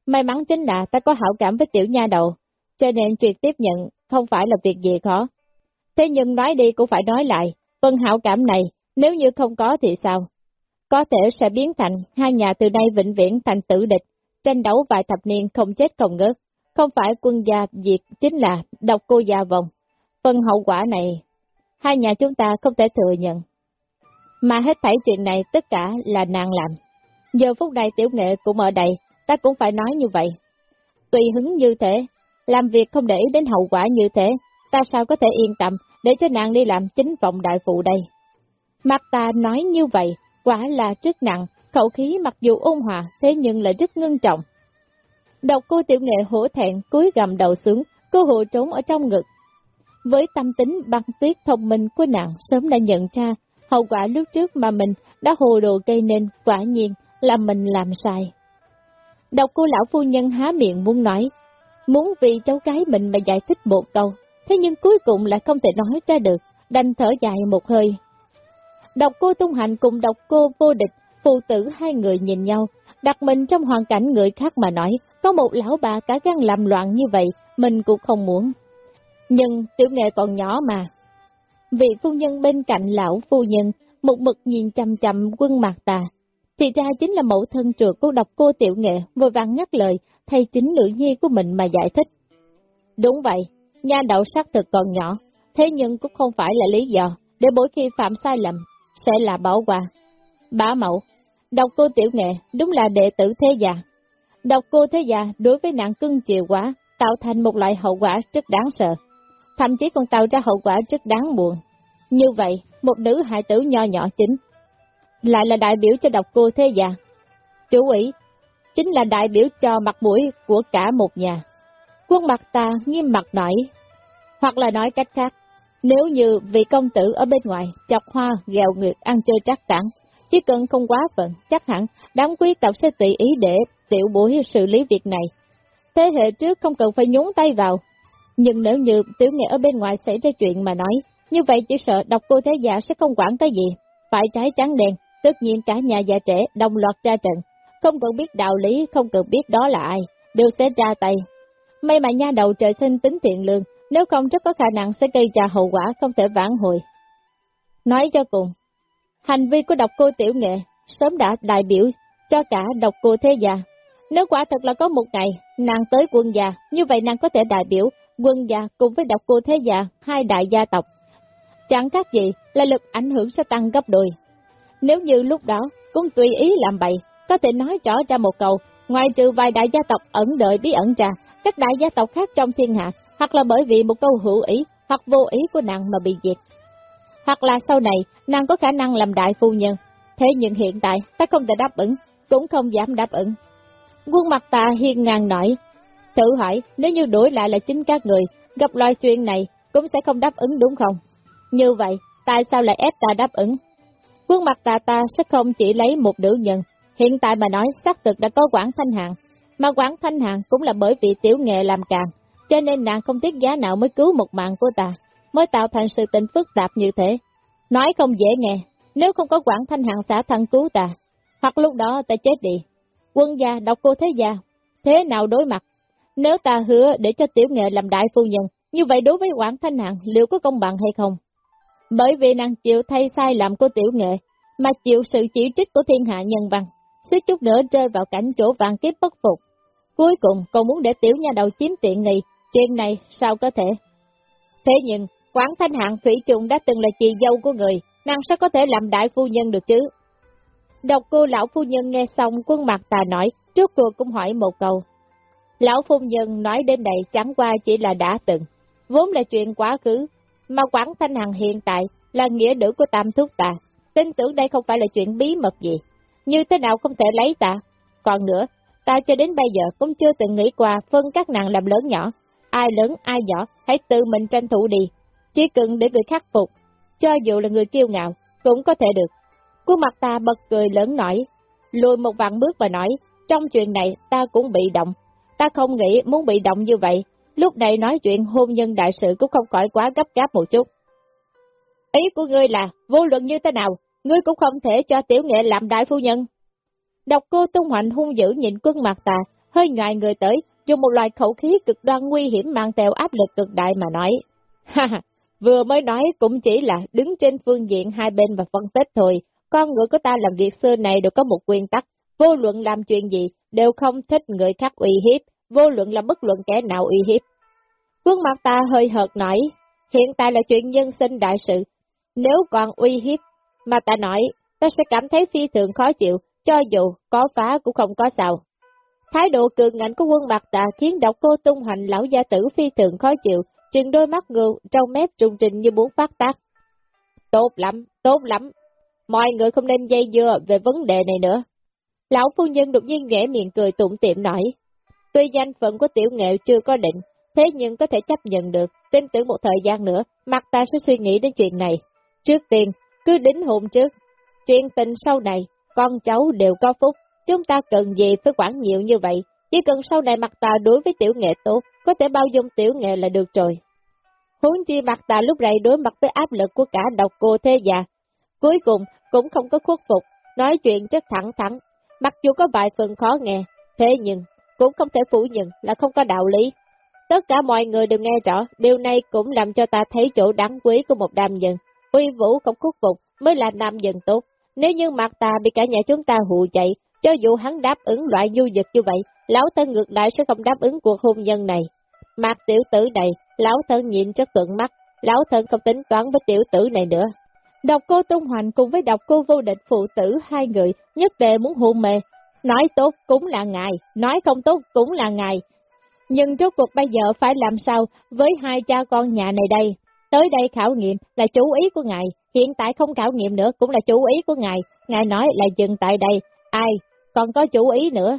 May mắn chính là ta có hảo cảm với tiểu nha đầu, cho nên chuyện tiếp nhận không phải là việc gì khó. Thế nhưng nói đi cũng phải nói lại, phần hảo cảm này, nếu như không có thì sao? Có thể sẽ biến thành hai nhà từ đây vĩnh viễn thành tử địch, tranh đấu vài thập niên không chết không ngớt. Không phải quân gia diệt chính là độc cô gia vong. Phần hậu quả này, hai nhà chúng ta không thể thừa nhận. Mà hết thảy chuyện này tất cả là nàng làm. Giờ phút này tiểu nghệ cũng ở đây, ta cũng phải nói như vậy. Tùy hứng như thế, làm việc không để ý đến hậu quả như thế, ta sao có thể yên tâm để cho nàng đi làm chính vọng đại phụ đây. Mặt ta nói như vậy, quả là rất nặng, khẩu khí mặc dù ôn hòa, thế nhưng lại rất ngưng trọng. Độc cô tiểu nghệ hổ thẹn, cúi gầm đầu xuống, cô hộ trốn ở trong ngực. Với tâm tính băng tuyết thông minh của nàng sớm đã nhận ra, hậu quả lúc trước mà mình đã hồ đồ gây nên, quả nhiên là mình làm sai. Độc cô lão phu nhân há miệng muốn nói, muốn vì cháu gái mình mà giải thích một câu, thế nhưng cuối cùng lại không thể nói ra được, đành thở dài một hơi. Độc cô tung hành cùng độc cô vô địch, phụ tử hai người nhìn nhau, đặt mình trong hoàn cảnh người khác mà nói, có một lão bà cả gan làm loạn như vậy, mình cũng không muốn. Nhưng tiểu nghệ còn nhỏ mà. Vị phu nhân bên cạnh lão phu nhân, một mực nhìn chăm chăm quân mạc tà. Thì ra chính là mẫu thân trượt của độc cô tiểu nghệ, vội vàng ngắt lời, thay chính nữ nhi của mình mà giải thích. Đúng vậy, nha đậu sắc thực còn nhỏ, thế nhưng cũng không phải là lý do, để mỗi khi phạm sai lầm, sẽ là bỏ qua. Bá mẫu, độc cô tiểu nghệ đúng là đệ tử thế già. Độc cô thế già đối với nạn cưng chiều quá, tạo thành một loại hậu quả rất đáng sợ. Thậm chí còn tạo ra hậu quả rất đáng buồn. Như vậy, một nữ hại tử nho nhỏ chính, lại là đại biểu cho độc cô thế già. Chủ ủy, chính là đại biểu cho mặt mũi của cả một nhà. Quân mặt ta nghiêm mặt nói, hoặc là nói cách khác, nếu như vị công tử ở bên ngoài chọc hoa gèo nguyệt ăn chơi trác tảng, chỉ cần không quá phận, chắc hẳn đám quý tộc sẽ tùy ý để tiểu bối xử lý việc này. Thế hệ trước không cần phải nhúng tay vào, nhưng nếu như tiểu nghệ ở bên ngoài xảy ra chuyện mà nói, như vậy chỉ sợ độc cô thế giả sẽ không quản cái gì, phải trái trắng đen, tất nhiên cả nhà già trẻ đồng loạt ra trận, không cần biết đạo lý, không cần biết đó là ai, đều sẽ ra tay. May mà nha đầu trời sinh tính thiện lương, nếu không rất có khả năng sẽ gây ra hậu quả không thể vãn hồi. Nói cho cùng, hành vi của độc cô tiểu nghệ sớm đã đại biểu cho cả độc cô thế gia. Nếu quả thật là có một ngày nàng tới quân gia, như vậy nàng có thể đại biểu quân gia cùng với độc cô thế gia, hai đại gia tộc. Chẳng khác gì là lực ảnh hưởng sẽ tăng gấp đôi. Nếu như lúc đó cũng tùy ý làm bậy, có thể nói rõ ra một câu, ngoài trừ vài đại gia tộc ẩn đợi bí ẩn trà các đại gia tộc khác trong thiên hạ hoặc là bởi vì một câu hữu ý hoặc vô ý của nàng mà bị diệt. Hoặc là sau này, nàng có khả năng làm đại phu nhân, thế nhưng hiện tại ta không thể đáp ứng, cũng không dám đáp ứng. Quân mặt ta hiên ngang nổi, thử hỏi nếu như đổi lại là chính các người, gặp loại chuyện này cũng sẽ không đáp ứng đúng không? Như vậy, tại sao lại ép ta đáp ứng? Quân mặt ta ta sẽ không chỉ lấy một nữ nhân, hiện tại mà nói xác thực đã có Quảng Thanh Hạng, mà Quảng Thanh Hạng cũng là bởi vì tiểu nghệ làm càng, cho nên nàng không tiếc giá nào mới cứu một mạng của ta, mới tạo thành sự tình phức tạp như thế. Nói không dễ nghe, nếu không có quản thanh hạng xã thân cứu ta, hoặc lúc đó ta chết đi. Quân gia, độc cô thế gia, thế nào đối mặt? Nếu ta hứa để cho tiểu nghệ làm đại phu nhân, như vậy đối với quản thanh hạng liệu có công bằng hay không? Bởi vì nàng chịu thay sai lầm của tiểu nghệ, mà chịu sự chỉ trích của thiên hạ nhân văn, suýt chút nữa rơi vào cảnh chỗ vàng kiếp bất phục. Cuối cùng còn muốn để tiểu nha đầu chiếm tiện nghi, Chuyện này sao có thể? Thế nhưng, Quảng Thanh Hạng Thủy Trùng đã từng là chị dâu của người, nàng sao có thể làm đại phu nhân được chứ? Độc cô lão phu nhân nghe xong quân mặt tà nói, trước cuộc cũng hỏi một câu. Lão phu nhân nói đến đây chẳng qua chỉ là đã từng, vốn là chuyện quá khứ, mà Quảng Thanh Hằng hiện tại là nghĩa nữ của Tam Thúc ta, tin tưởng đây không phải là chuyện bí mật gì. Như thế nào không thể lấy ta? Còn nữa, ta cho đến bây giờ cũng chưa từng nghĩ qua phân các nàng làm lớn nhỏ. Ai lớn ai nhỏ, hãy tự mình tranh thủ đi. Chỉ cần để người khắc phục, cho dù là người kiêu ngạo, cũng có thể được. Khuôn mặt ta bật cười lớn nổi, lùi một vạn bước và nói, trong chuyện này ta cũng bị động. Ta không nghĩ muốn bị động như vậy, lúc này nói chuyện hôn nhân đại sự cũng không khỏi quá gấp gáp một chút. Ý của ngươi là, vô luận như thế nào, ngươi cũng không thể cho tiểu nghệ làm đại phu nhân. Độc cô tung hoành hung dữ nhìn quân mặt ta, hơi ngoài người tới, dùng một loại khẩu khí cực đoan nguy hiểm mang theo áp lực cực đại mà nói. Ha ha, vừa mới nói cũng chỉ là đứng trên phương diện hai bên và phân tích thôi, con người của ta làm việc xưa này đều có một nguyên tắc, vô luận làm chuyện gì đều không thích người khác uy hiếp, vô luận là bất luận kẻ nào uy hiếp. Quân mặt ta hơi hợt nói, hiện tại là chuyện nhân sinh đại sự, nếu còn uy hiếp, mà ta nói, ta sẽ cảm thấy phi thường khó chịu, cho dù có phá cũng không có sao. Thái độ cường ngạnh của quân bạc tà khiến độc cô tung hành lão gia tử phi thường khó chịu, trừng đôi mắt ngưu trong mép trùng trình như muốn phát tác. Tốt lắm, tốt lắm, mọi người không nên dây dưa về vấn đề này nữa. Lão phu nhân đột nhiên nhẽ miệng cười tụng tiệm nói, tuy danh phận của tiểu nghệ chưa có định, thế nhưng có thể chấp nhận được, tin tưởng một thời gian nữa, mặt ta sẽ suy nghĩ đến chuyện này. Trước tiên, cứ đính hôn trước, chuyện tình sau này, con cháu đều có phúc, chúng ta cần gì phải quản nhiều như vậy, chỉ cần sau này mặt ta đối với tiểu nghệ tốt, có thể bao dung tiểu nghệ là được rồi. Huống chi mặt ta lúc này đối mặt với áp lực của cả độc cô thế già, cuối cùng cũng không có khuất phục, nói chuyện rất thẳng thắn, mặc dù có vài phần khó nghe, thế nhưng cũng không thể phủ nhận là không có đạo lý. Tất cả mọi người đều nghe rõ, điều này cũng làm cho ta thấy chỗ đáng quý của một đàm nhân. Uy vũ không khuất phục mới là nam nhân tốt. Nếu như mặt ta bị cả nhà chúng ta hù chạy, cho dù hắn đáp ứng loại du dực như vậy, lão ta ngược lại sẽ không đáp ứng cuộc hôn nhân này. Mặt tiểu tử này, lão thân nhìn rất tượng mắt, lão thân không tính toán với tiểu tử này nữa. Độc cô tung Hoành cùng với độc cô vô địch phụ tử hai người nhất đề muốn hôn mê. Nói tốt cũng là ngài, nói không tốt cũng là ngài. Nhưng rốt cuộc bây giờ phải làm sao với hai cha con nhà này đây? Tới đây khảo nghiệm là chú ý của ngài, hiện tại không khảo nghiệm nữa cũng là chú ý của ngài. Ngài nói là dừng tại đây, ai, còn có chú ý nữa.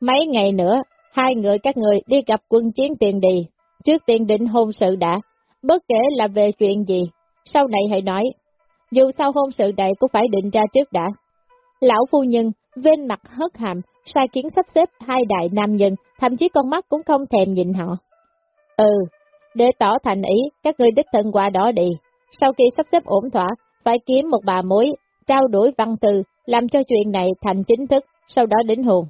Mấy ngày nữa, hai người các người đi gặp quân chiến tiền đi, trước tiên định hôn sự đã, bất kể là về chuyện gì, sau này hãy nói. Dù sao hôn sự này cũng phải định ra trước đã. Lão phu nhân, bên mặt hớt hàm, sai kiến sắp xếp hai đại nam nhân, thậm chí con mắt cũng không thèm nhìn họ. Ừ, để tỏ thành ý, các người đích thân qua đó đi. Sau khi sắp xếp ổn thỏa, phải kiếm một bà mối, trao đổi văn từ, làm cho chuyện này thành chính thức, sau đó đến hồn.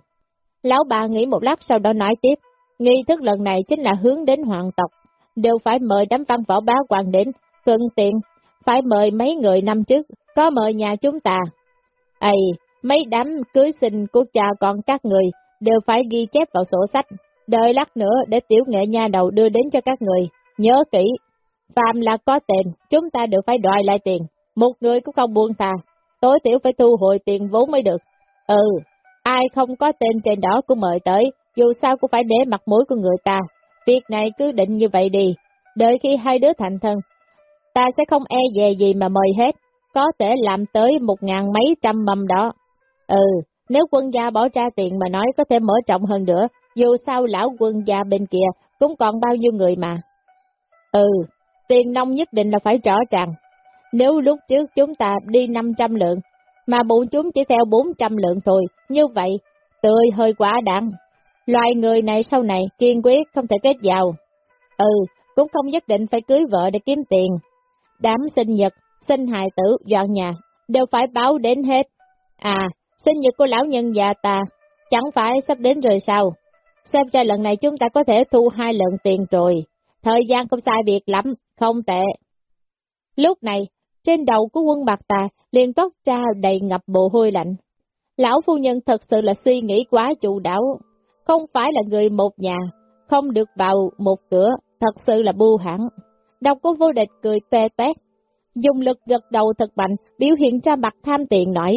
Lão bà nghĩ một lát sau đó nói tiếp, nghi thức lần này chính là hướng đến hoàng tộc, đều phải mời đám văn võ bá quan đến, thuận tiện, phải mời mấy người năm trước, có mời nhà chúng ta. Ây, mấy đám cưới sinh của cha con các người đều phải ghi chép vào sổ sách, đợi lát nữa để tiểu nghệ nha đầu đưa đến cho các người. Nhớ kỹ, phàm là có tiền, chúng ta đều phải đòi lại tiền, một người cũng không buông tha, tối tiểu phải thu hồi tiền vốn mới được. Ừ, ai không có tên trên đó cũng mời tới, dù sao cũng phải để mặt mũi của người ta. Việc này cứ định như vậy đi, đợi khi hai đứa thành thân, ta sẽ không e về gì mà mời hết, có thể làm tới một ngàn mấy trăm mâm đó. Ừ, nếu quân gia bỏ ra tiền mà nói có thể mở rộng hơn nữa, dù sao lão quân gia bên kia cũng còn bao nhiêu người mà. Ừ, tiền nông nhất định là phải rõ ràng. Nếu lúc trước chúng ta đi 500 lượng, mà bọn chúng chỉ theo 400 lượng thôi, như vậy, tươi hơi quá đạn. Loài người này sau này kiên quyết không thể kết giàu. Ừ, cũng không nhất định phải cưới vợ để kiếm tiền. Đám sinh nhật, sinh hài tử, dọn nhà, đều phải báo đến hết. À, sinh nhật của lão nhân già ta, chẳng phải sắp đến rồi sao? Xem ra lần này chúng ta có thể thu hai lần tiền rồi. Thời gian không sai biệt lắm, không tệ. Lúc này, trên đầu của quân bạc tà liền toát ra đầy ngập bộ hôi lạnh. Lão phu nhân thật sự là suy nghĩ quá chủ đảo, không phải là người một nhà, không được vào một cửa, thật sự là bu hẳn. Đọc của vô địch cười tê tét, dùng lực gật đầu thật mạnh, biểu hiện ra mặt tham tiền nổi.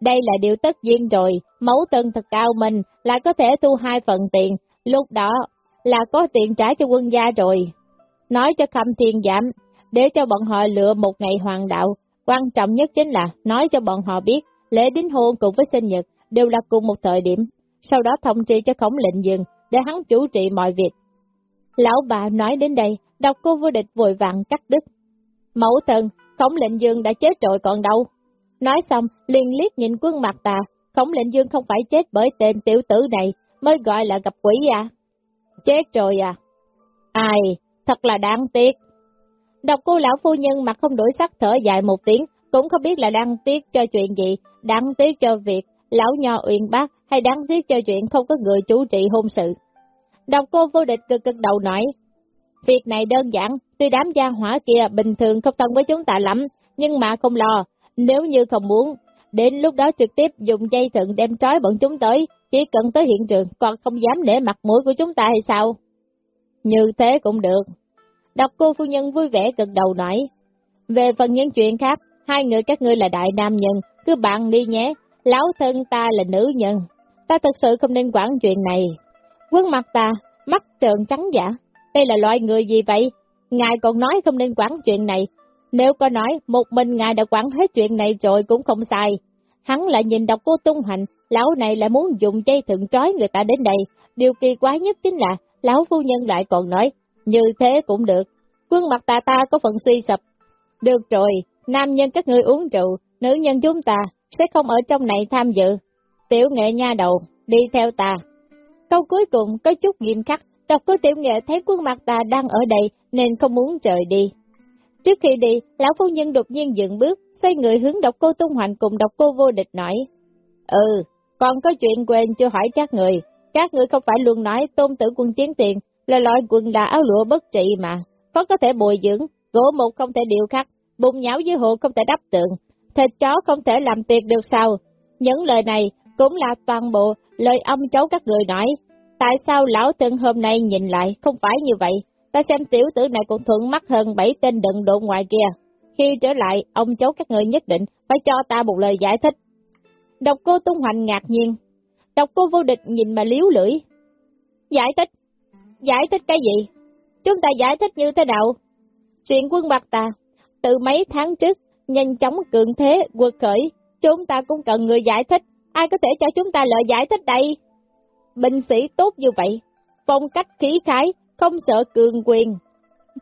Đây là điều tất nhiên rồi, mẫu tân thật cao mình lại có thể thu hai phần tiền, lúc đó là có tiền trả cho quân gia rồi. Nói cho khâm thiên giảm, để cho bọn họ lựa một ngày hoàng đạo, Quan trọng nhất chính là nói cho bọn họ biết lễ đính hôn cùng với sinh nhật đều là cùng một thời điểm, sau đó thông tri cho khổng lệnh dừng để hắn chủ trị mọi việc. Lão bà nói đến đây, đọc cô vô địch vội vàng cắt đứt. Mẫu thần, khổng lệnh dương đã chết rồi còn đâu. Nói xong, liền liếc nhìn quân mặt tà, khổng lệnh dương không phải chết bởi tên tiểu tử này, mới gọi là gặp quỷ à. Chết rồi à. Ai, thật là đáng tiếc. Đọc cô lão phu nhân mặt không đổi sắc thở dài một tiếng, cũng không biết là đang tiếc cho chuyện gì, đáng tiếc cho việc lão nho uyên bác hay đáng tiếc cho chuyện không có người chủ trị hôn sự. Đọc cô vô địch cực cực đầu nói, việc này đơn giản, tuy đám gia hỏa kia bình thường không thân với chúng ta lắm, nhưng mà không lo, nếu như không muốn, đến lúc đó trực tiếp dùng dây thừng đem trói bọn chúng tới, chỉ cần tới hiện trường còn không dám để mặt mũi của chúng ta hay sao? Như thế cũng được. Đọc cô phu nhân vui vẻ cực đầu nói, về phần những chuyện khác, hai người các ngươi là đại nam nhân, cứ bạn đi nhé, lão thân ta là nữ nhân, ta thật sự không nên quản chuyện này. Quân mặt ta, mắt trợn trắng giả, đây là loại người gì vậy? Ngài còn nói không nên quản chuyện này, nếu có nói một mình ngài đã quản hết chuyện này rồi cũng không sai. Hắn lại nhìn đọc cô tung hành, lão này lại muốn dùng dây thừng trói người ta đến đây. Điều kỳ quái nhất chính là, lão phu nhân lại còn nói, như thế cũng được. Quân mặt ta ta có phần suy sụp. Được rồi, nam nhân các người uống rượu, nữ nhân chúng ta sẽ không ở trong này tham dự. Tiểu nghệ nha đầu, đi theo ta. Câu cuối cùng có chút nghiêm khắc, đọc cô tiểu nghệ thấy quân mặt ta đang ở đây nên không muốn rời đi. Trước khi đi, lão phu nhân đột nhiên dừng bước, xoay người hướng độc cô tung hoành cùng độc cô vô địch nói. Ừ, còn có chuyện quên chưa hỏi các người. Các người không phải luôn nói tôn tử quân chiến tiền là loại quần đà áo lụa bất trị mà. Có có thể bồi dưỡng, gỗ mục không thể điều khắc, bụng nhão dưới hồ không thể đắp tượng, thịt chó không thể làm tiệc được sao. Những lời này cũng là toàn bộ lời ông cháu các người nói. Tại sao lão thân hôm nay nhìn lại không phải như vậy? ta xem tiểu tử này còn thuận mắt hơn bảy tên đựng độ ngoài kia. Khi trở lại, ông cháu các người nhất định phải cho ta một lời giải thích. Độc cô tung hoành ngạc nhiên. Độc cô vô địch nhìn mà liếu lưỡi. Giải thích? Giải thích cái gì? Chúng ta giải thích như thế nào? Chuyện quân bạc ta, từ mấy tháng trước, nhanh chóng cường thế, quật khởi, chúng ta cũng cần người giải thích. Ai có thể cho chúng ta lời giải thích đây? Binh sĩ tốt như vậy, phong cách khí khái, không sợ cường quyền.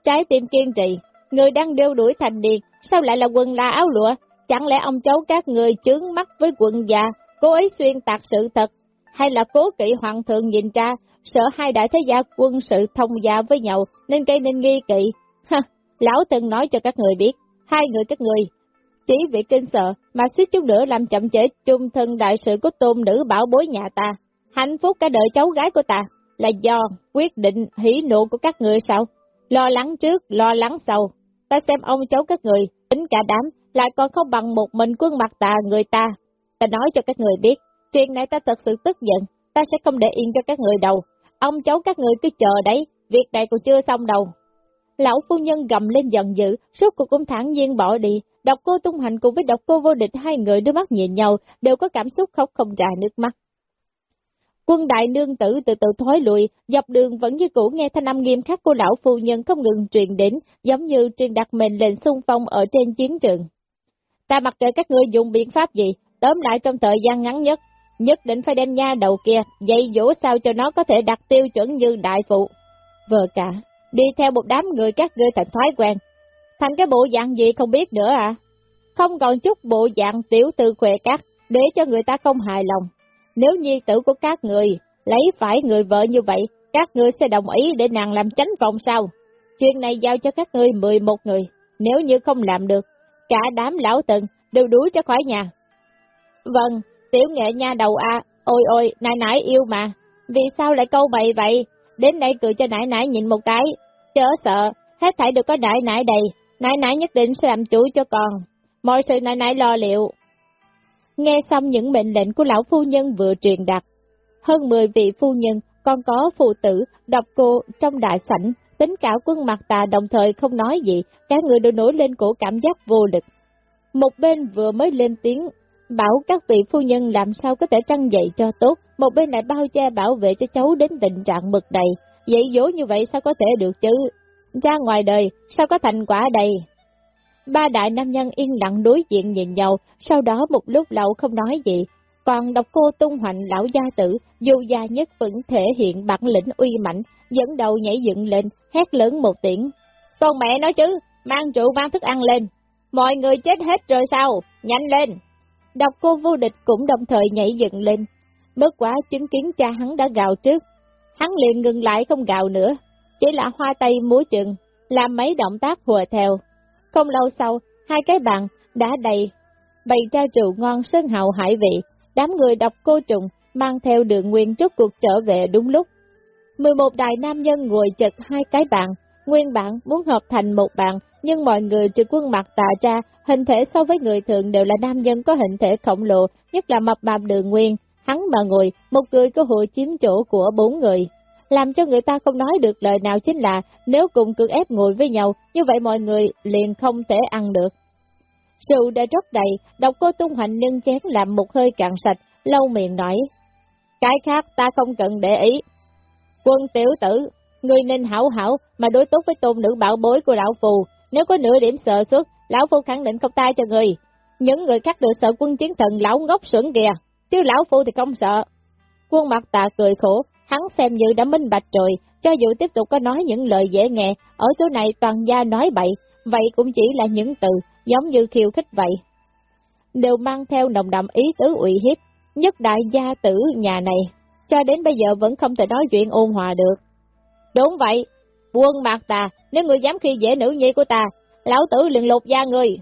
Trái tim kiên trì, người đang đeo đuổi thành điền, sao lại là quần là áo lụa? Chẳng lẽ ông cháu các người chướng mắt với quần già, cố ý xuyên tạc sự thật, hay là cố kỵ hoàng thượng nhìn ra, sợ hai đại thế gia quân sự thông gia với nhau nên gây nên nghi kỵ. Ha, lão từng nói cho các người biết, hai người các người chỉ vì kinh sợ mà suýt chút nữa làm chậm trễ chung thân đại sự của tôn nữ bảo bối nhà ta, hạnh phúc cả đời cháu gái của ta là do quyết định hỷ nộ của các người sao? Lo lắng trước, lo lắng sau. Ta xem ông cháu các người, tính cả đám, lại còn không bằng một mình quân mặt tà người ta. Ta nói cho các người biết, chuyện này ta thật sự tức giận, ta sẽ không để yên cho các người đâu. Ông cháu các người cứ chờ đấy, việc này còn chưa xong đâu. Lão phu nhân gầm lên giận dữ, suốt cuộc cũng thẳng nhiên bỏ đi, độc cô tung hành cùng với độc cô vô địch hai người đôi mắt nhìn nhau, đều có cảm xúc khóc không trà nước mắt. Quân đại nương tử từ từ thối lùi, dọc đường vẫn như cũ nghe thanh âm nghiêm khắc của lão phu nhân không ngừng truyền đến, giống như truyền đặt mình lên xung phong ở trên chiến trường. Ta mặc kệ các ngươi dùng biện pháp gì, tóm lại trong thời gian ngắn nhất, nhất định phải đem nha đầu kia, dạy dỗ sao cho nó có thể đặt tiêu chuẩn như đại phụ. Vợ cả, đi theo một đám người các ngươi thành thói quen, thành cái bộ dạng gì không biết nữa à? Không còn chút bộ dạng tiểu tư khỏe các để cho người ta không hài lòng. Nếu nhi tử của các người lấy phải người vợ như vậy, các ngươi sẽ đồng ý để nàng làm tránh phòng sao? Chuyện này giao cho các ngươi 11 người, nếu như không làm được, cả đám lão tần đều đuổi cho khỏi nhà. Vâng, tiểu nghệ nha đầu a, ôi ôi, nãi nãi yêu mà, vì sao lại câu bậy vậy? Đến đây cười cho nãi nãi nhìn một cái, chớ sợ, hết thảy đều có nãi nãi đầy, nãi nãi nhất định sẽ làm chủ cho con, mọi sự nãi nãi lo liệu. Nghe xong những mệnh lệnh của lão phu nhân vừa truyền đạt, hơn 10 vị phu nhân, còn có phụ tử, độc cô trong đại sảnh, tính cả quân mặt tà đồng thời không nói gì, cả người đều nổi lên cổ cảm giác vô lực. Một bên vừa mới lên tiếng, bảo các vị phu nhân làm sao có thể trăng dậy cho tốt, một bên lại bao che bảo vệ cho cháu đến tình trạng mực đầy, dạy dỗ như vậy sao có thể được chứ? Ra ngoài đời, sao có thành quả đây? Ba đại nam nhân yên lặng đối diện nhìn nhau, sau đó một lúc lâu không nói gì. Còn độc cô tung hoành lão gia tử, dù già nhất vẫn thể hiện bản lĩnh uy mạnh, dẫn đầu nhảy dựng lên, hét lớn một tiếng. Con mẹ nói chứ, mang rượu mang thức ăn lên. Mọi người chết hết rồi sao? Nhanh lên! Độc cô vô địch cũng đồng thời nhảy dựng lên. Bất quá chứng kiến cha hắn đã gào trước. Hắn liền ngừng lại không gào nữa. Chỉ là hoa tay múa chừng, làm mấy động tác hùa theo. Không lâu sau, hai cái bàn đã đầy, bày ra rượu ngon sơn hào hải vị. Đám người độc cô trùng mang theo đường nguyên trước cuộc trở về đúng lúc. 11 đại nam nhân ngồi chật hai cái bàn, nguyên bản muốn hợp thành một bàn, nhưng mọi người trừ quân mặt tà cha, hình thể so với người thường đều là nam nhân có hình thể khổng lồ, nhất là mập mạp đường nguyên, hắn mà ngồi, một người cơ hội chiếm chỗ của bốn người. Làm cho người ta không nói được lời nào chính là nếu cùng cưỡng ép ngồi với nhau, như vậy mọi người liền không thể ăn được. Rượu đã rất đầy, độc cô tung hoành nâng chén làm một hơi cạn sạch, lâu miệng nói. Cái khác ta không cần để ý. Quân tiểu tử, người nên hảo hảo mà đối tốt với tôn nữ bảo bối của lão phù, nếu có nửa điểm sợ xuất, lão phu khẳng định không tay cho người. Những người khác được sợ quân chiến thần lão ngốc xuẩn kìa, chứ lão phu thì không sợ. Quân mặt tạ cười khổ, hắn xem như đã minh bạch rồi, cho dù tiếp tục có nói những lời dễ nghe, ở chỗ này toàn gia nói bậy, vậy cũng chỉ là những từ giống như khiêu khích vậy. Đều mang theo nồng đậm ý tứ ủy hiếp, nhất đại gia tử nhà này, cho đến bây giờ vẫn không thể nói chuyện ôn hòa được. Đúng vậy, quân mạc tà, nếu người dám khi dễ nữ nhi của ta, lão tử liền lột da người.